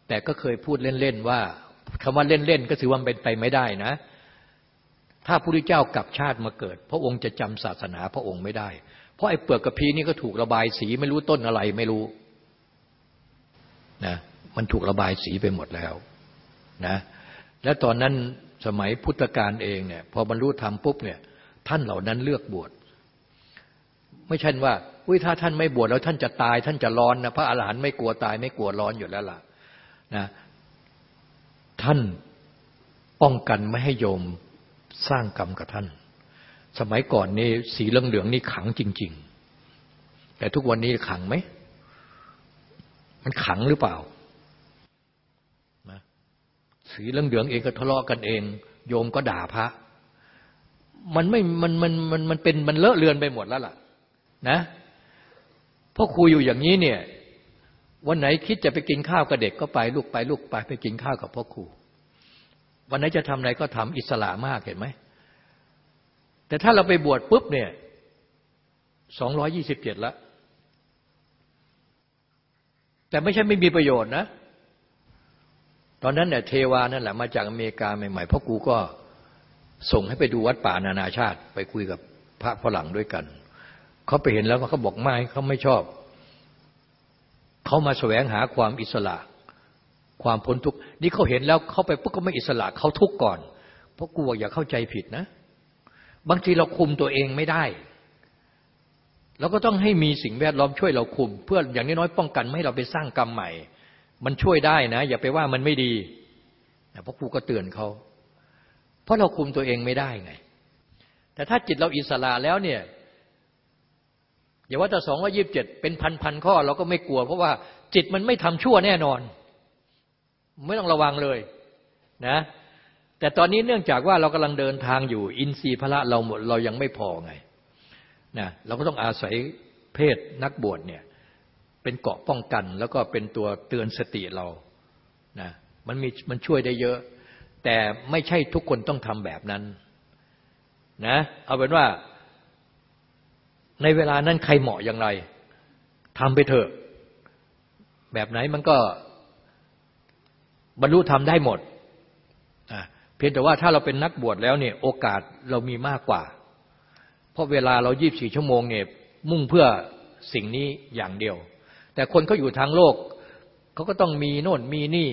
แต่ก็เคยพูดเล่นๆว่าคำว่าเล่นๆก็ถือว่าเป็นไปไม่ได้นะ ถ้าพระพุทธเจ้ากลับชาติมาเกิด พระองค์จะจำศาสนาพระองค์ไม่ได้ เพราะไอ้เปลือกกระพีนี่ก็ถูกระบายสีไม่รู้ต้นอะไรไม่รู้นะ มันถูกระบายสีไปหมดแล้วนะแล้วตอนนั้นสมัยพุทธกาลเองเนี่ยพอบรรลุธรรมปุ๊บเนี่ยท่านเหล่านั้นเลือกบวชไม่ใช่ว่าอุ้ยถ้าท่านไม่บวชแล้วท่านจะตาย ท่านจะร้อนนะพระอาหารหันต์ไม่กลัวตายไม่กลัวร้อนอยู่แล้วล่ะนะท่านป้องกันไม่ให้โยมสร้างกรรมกับท่าน สมัยก่อนนี่สีเหลืองๆนี่ขังจริง ๆ แต่ทุกวันนี้ขังไหมมันขังหรือเปล่า สีเหลืองๆเองก็ทะเลาะกันเอง โยมก็ด่าพระ มันไม่มันมันมันมันเป็นมันเลอะเลือนไปหมดแล้วล่ะ นะพ่อครูอยู่อย่างนี้เนี่ย วันไหนคิดจะไปกินข้าวกับเด็กก็ไปลูกไปลูกไปไปกินข้าวกับพ่อครู วันไหนจะทำอะไรก็ทำอิสระมากเห็นไหมแต่ถ้าเราไปบวชปุ๊บเนี่ยสองร้อยี่สิบเจ็ดละ แต่ไม่ใช่ไม่มีประโยชน์นะ ตอนนั้นเนี่ยเทวานั่นแหละมาจากอเมริกาใหม่ๆเพ่อกูก็ส่งให้ไปดูวัดป่านานาชาติ ไปคุยกับพระฝรั่งด้วยกันเขาไปเห็นแล้วเขาบอกไม่เขาไม่ชอบเขามาแสวงหาความอิสระ ความพ้นทุกข์นี่เขาเห็นแล้วเขาไปปุ๊บก็ไม่อิสระเขาทุกข์ก่อน เพราะกลัวอย่าเข้าใจผิดนะ บางทีเราคุมตัวเองไม่ได้เราก็ต้องให้มีสิ่งแวดล้อมช่วยเราคุม เพื่ออย่างน้อยๆป้องกันไม่ให้เราไปสร้างกรรมใหม่ มันช่วยได้นะ อย่าไปว่ามันไม่ดีเพราะครูก็เตือนเขา เพราะเราคุมตัวเองไม่ได้ไง แต่ถ้าจิตเราอิสระแล้วเนี่ยอย่าว่าแต่สองว่ายีิบเจ็ดเป็นพันพันข้อเราก็ไม่กลัว เพราะว่าจิตมันไม่ทำชั่วแน่นอน ไม่ต้องระวังเลยนะแต่ตอนนี้เนื่องจากว่าเรากำลังเดินทางอยู่ อินทรีย์พระเราหมดเรายังไม่พอไงนะเราก็ต้องอาศัยเพศนักบวชเนี่ย เป็นเกาะป้องกัน แล้วก็เป็นตัวเตือนสติเรานะมันมีมันช่วยได้เยอะ แต่ไม่ใช่ทุกคนต้องทำแบบนั้นนะเอาเป็นว่า ในเวลานั้นใครเหมาะอย่างไรทำไปเถอะ แบบไหนมันก็บรรลุธรรมได้หมดเพียงแต่ว่าถ้าเราเป็นนักบวชแล้วเนี่ยโอกาสเรามีมากกว่า เพราะเวลาเรายีบสี่ชั่วโมงเนี่ยมุ่งเพื่อสิ่งนี้อย่างเดียว แต่คนเขาอยู่ทางโลกเขาก็ต้องมีโน่นมีนี่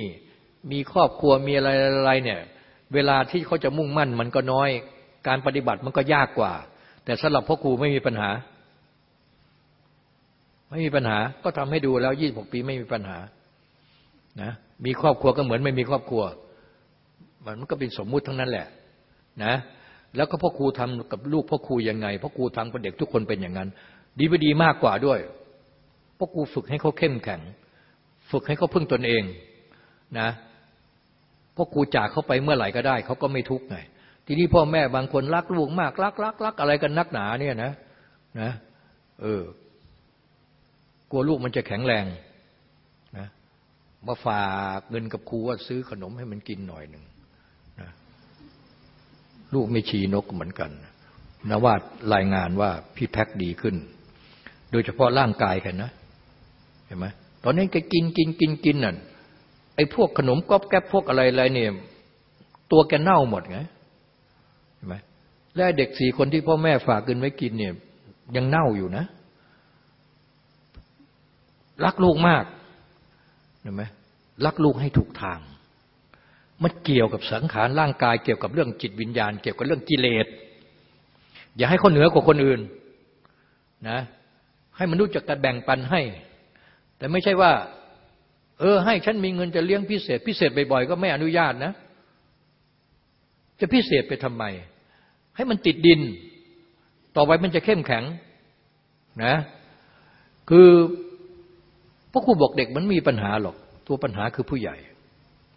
มีครอบครัวมีอะไรอะไรเนี่ย เวลาที่เขาจะมุ่งมั่นมันก็น้อย การปฏิบัติมันก็ยากกว่า แต่สำหรับพ่อครูไม่มีปัญหา ไม่มีปัญหา ก็ทำให้ดูแล้วยี่สิบหกปีไม่มีปัญหา นะ มีครอบครัวก็เหมือนไม่มีครอบครัว มันก็เป็นสมมุติทั้งนั้นแหละ นะแล้วก็พ่อครูทำกับลูกพ่อครูยังไงพ่อครูทำกับเด็กทุกคนเป็นอย่างนั้น ดีไปดีมากกว่าด้วย พ่อครูฝึกให้เขาเข้มแข็ง ฝึกให้เขาพึ่งตนเองนะพ่อครูจากเขาไปเมื่อไหร่ก็ได้เขาก็ไม่ทุกข์ไงทีนี้พ่อแม่บางคนรักลูกมากรักรักรักอะไรกันนักหนาเนี่ยนะนะเออกลัวลูกมันจะแข็งแรงนะมาฝากเงินกับครูว่าซื้อขนมให้มันกินหน่อยหนึ่งนะลูกไม่ชีนกเหมือนกันนะว่ารายงานว่าพี่แพ็คดีขึ้น โดยเฉพาะร่างกายกันนะ ห็นไหมตอนนี้แกกินกินกินกินนั่นไอ้พวกขนมก๊อบแก๊บพวกอะไรอะไรเนี่ย ตัวแกเน่าหมดไงเห็นไหมและเด็กสี่คนที่พ่อแม่ฝากเงินไว้กินเนี่ย ยังเน่าอยู่นะ รักลูกมากเห็นไหมรักลูกให้ถูกทาง มันเกี่ยวกับสังขารร่างกายเกี่ยวกับเรื่องจิตวิญญาณ เกี่ยวกับเรื่องกิเลสอย่าให้คนเหนือกว่าคนอื่นนะให้มนุษย์จักการแบ่งปันให้ แต่ไม่ใช่ว่า เออ ให้ฉันมีเงินจะเลี้ยงพิเศษ พิเศษบ่อยๆก็ไม่อนุญาตนะ จะพิเศษไปทำไม ให้มันติดดิน ต่อไปมันจะเข้มแข็งนะ คือพราะครูบอกเด็กมันมีปัญหาหรอก ตัวปัญหาคือผู้ใหญ่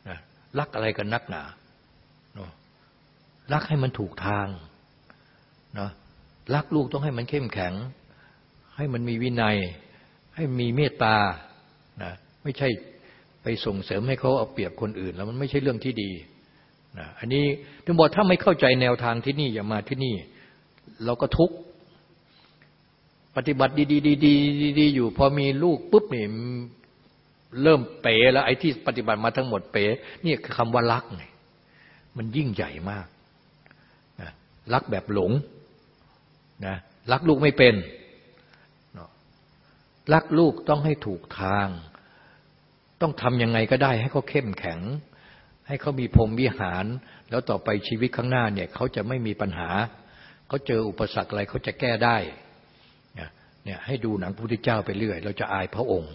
นะรักอะไรกันนักหนานะรักให้มันถูกทางนะรักลูกต้องให้มันเข้มแข็ง ให้มันมีวินัย ให้มีเมตตานะไม่ใช่ไปส่งเสริมให้เขาเอาเปรียบคนอื่น แล้วมันไม่ใช่เรื่องที่ดีนะอันนี้ถึงบอกถ้าไม่เข้าใจแนวทางที่นี่อย่ามาที่นี่ เราก็ทุกข์ปฏิบัติดีๆดีๆอยู่ พอมีลูกปุ๊บนี่เริ่มเป๋แล้วไอ้ที่ปฏิบัติมาทั้งหมดเป๋นี่คือคำว่ารักไงมันยิ่งใหญ่มากนะรักแบบหลงนะรักลูกไม่เป็น รักลูกต้องให้ถูกทาง ต้องทำยังไงก็ได้ให้เขาเข้มแข็ง ให้เขามีพรมวิหาร แล้วต่อไปชีวิตข้างหน้าเนี่ยเขาจะไม่มีปัญหา เขาเจออุปสรรคอะไรเขาจะแก้ได้เนี่ยให้ดูหนังพระพุทธเจ้าไปเรื่อย เราจะอายพระองค์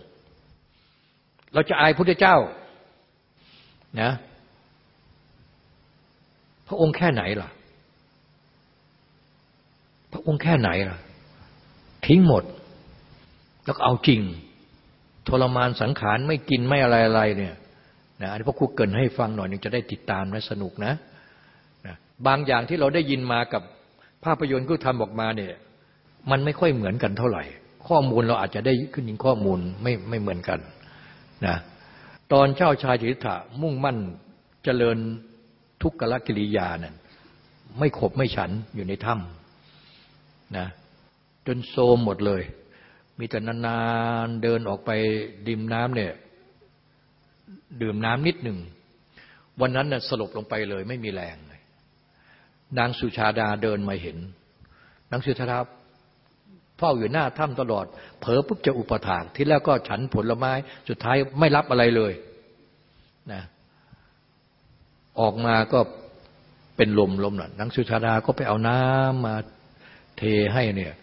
เราจะอายพระพุทธเจ้านะพระองค์แค่ไหนล่ะ พระองค์แค่ไหนล่ะ ทิ้งหมด แล้วเอาจริง ทรมานสังขารไม่กินไม่อะไรอะไรเนี่ยนะอันนี้พระครูเกินให้ฟังหน่อยนึงจะได้ติดตามและสนุกนะนะบางอย่างที่เราได้ยินมากับภาพยนตร์ก็ทำออกมาเนี่ย มันไม่ค่อยเหมือนกันเท่าไหร่ ข้อมูลเราอาจจะได้ขึ้นยิงข้อมูลไม่ไม่เหมือนกันนะตอนเจ้าชายจิตถะมุ่งมั่นเจริญทุกขลกิริยานั่นไม่ขบไม่ฉันอยู่ในถ้ำนะจนโซมหมดเลย มีแต่นานๆเดินออกไปดิมน้ำเนี่ย ดื่มน้ำนิดหนึ่ง วันนั้นน่ะสลบลงไปเลย ไม่มีแรงเลยนางสุชาดาเดินมาเห็นนางสุชาดาเฝ้าอยู่หน้าถ้ำตลอด เผลอปุ๊บจะอุปถากที่แล้วก็ฉันผลไม้ สุดท้ายไม่รับอะไรเลยนะออกมาก็เป็นลมลมน่ะนางสุชาดาก็ไปเอาน้ำมาเทให้เนี่ย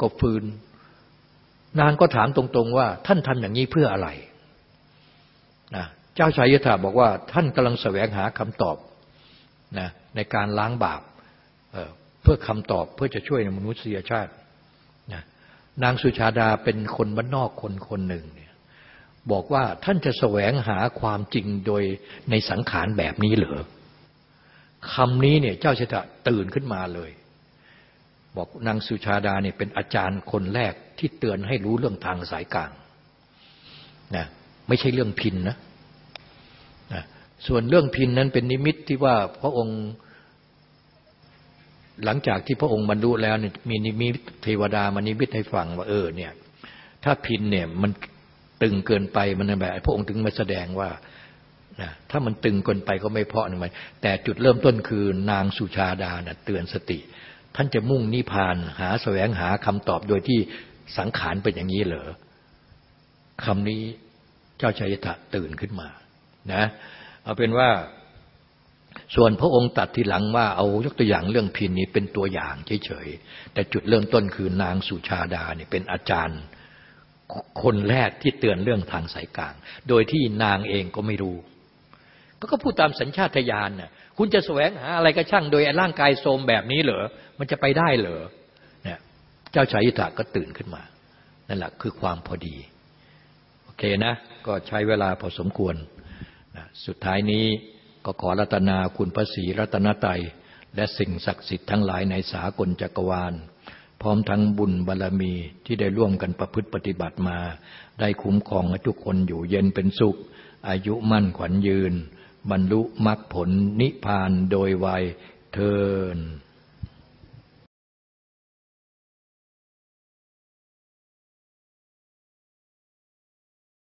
ก็ฟื้น นางก็ถามตรงๆว่า ท่านทำอย่างนี้เพื่ออะไรนะเจ้าชายยถาบอกว่า ท่านกำลังแสวงหาคำตอบนะในการล้างบาปเพื่อคำตอบเพื่อจะช่วยมนุษยชาตินะนางสุชาดาเป็นคนบ้านนอกคนคนหนึ่งเนี่ยบอกว่าท่านจะแสวงหาความจริงโดยในสังขารแบบนี้เหรอคำนี้เนี่ยเจ้าชายตื่นขึ้นมาเลย บอกนางสุชาดาเนี่ยเป็นอาจารย์คนแรกที่เตือนให้รู้เรื่องทางสายกลางนะไม่ใช่เรื่องพิณนะนะ ส่วนเรื่องพิณนั้นเป็นนิมิตที่ว่าพระองค์ หลังจากที่พระองค์บรรลุแล้วเนี่ยมีนิมิตเทวดามานิมิตให้ฟังว่าเออเนี่ย ถ้าพิณเนี่ยมันตึงเกินไปมันแบบพระองค์ถึงมาแสดงว่านะถ้ามันตึงเกินไปก็ไม่เพราะนะแต่จุดเริ่มต้นคือนางสุชาดานะ่ะเตือนสติ ท่านจะมุ่งนิพพาน หาแสวงหาคำตอบโดยที่สังขารเป็นอย่างนี้เหรอคำนี้เจ้าชายตะตื่นขึ้นมานะเอาเป็นว่าส่วนพระองค์ตัดทีหลังว่าเอายกตัวอย่างเรื่องพินนี้เป็นตัวอย่างเฉยๆ แต่จุดเริ่มต้นคือนางสุชาดาเนี่ยเป็นอาจารย์คนแรกที่เตือนเรื่องทางสายกลาง โดยที่นางเองก็ไม่รู้ ก็ก็พูดตามสัญชาตญาณน่ะ คุณจะแสวงหาอะไรก็ช่างโดยร่างกายโทมแบบนี้เหรอ มันจะไปได้เหรอเนี่ยเจ้าชายยุทธะก็ตื่นขึ้นมา นั่นแหละคือความพอดี โอเคนะ ก็ใช้เวลาพอสมควรนะสุดท้ายนี้ก็ขอรัตนาคุณพระศรีรัตนตยและสิ่งศักดิ์สิทธิ์ทั้งหลายในสากลจักรวาล พร้อมทั้งบุญบารรมีที่ได้ร่วมกันประพฤติปฏิบัติมา ได้คุ้มครองให้ทุกคนอยู่เย็นเป็นสุข อายุมั่นขวัญยืน บรรลุมรรคผลนิพพานโดยไวยเทิน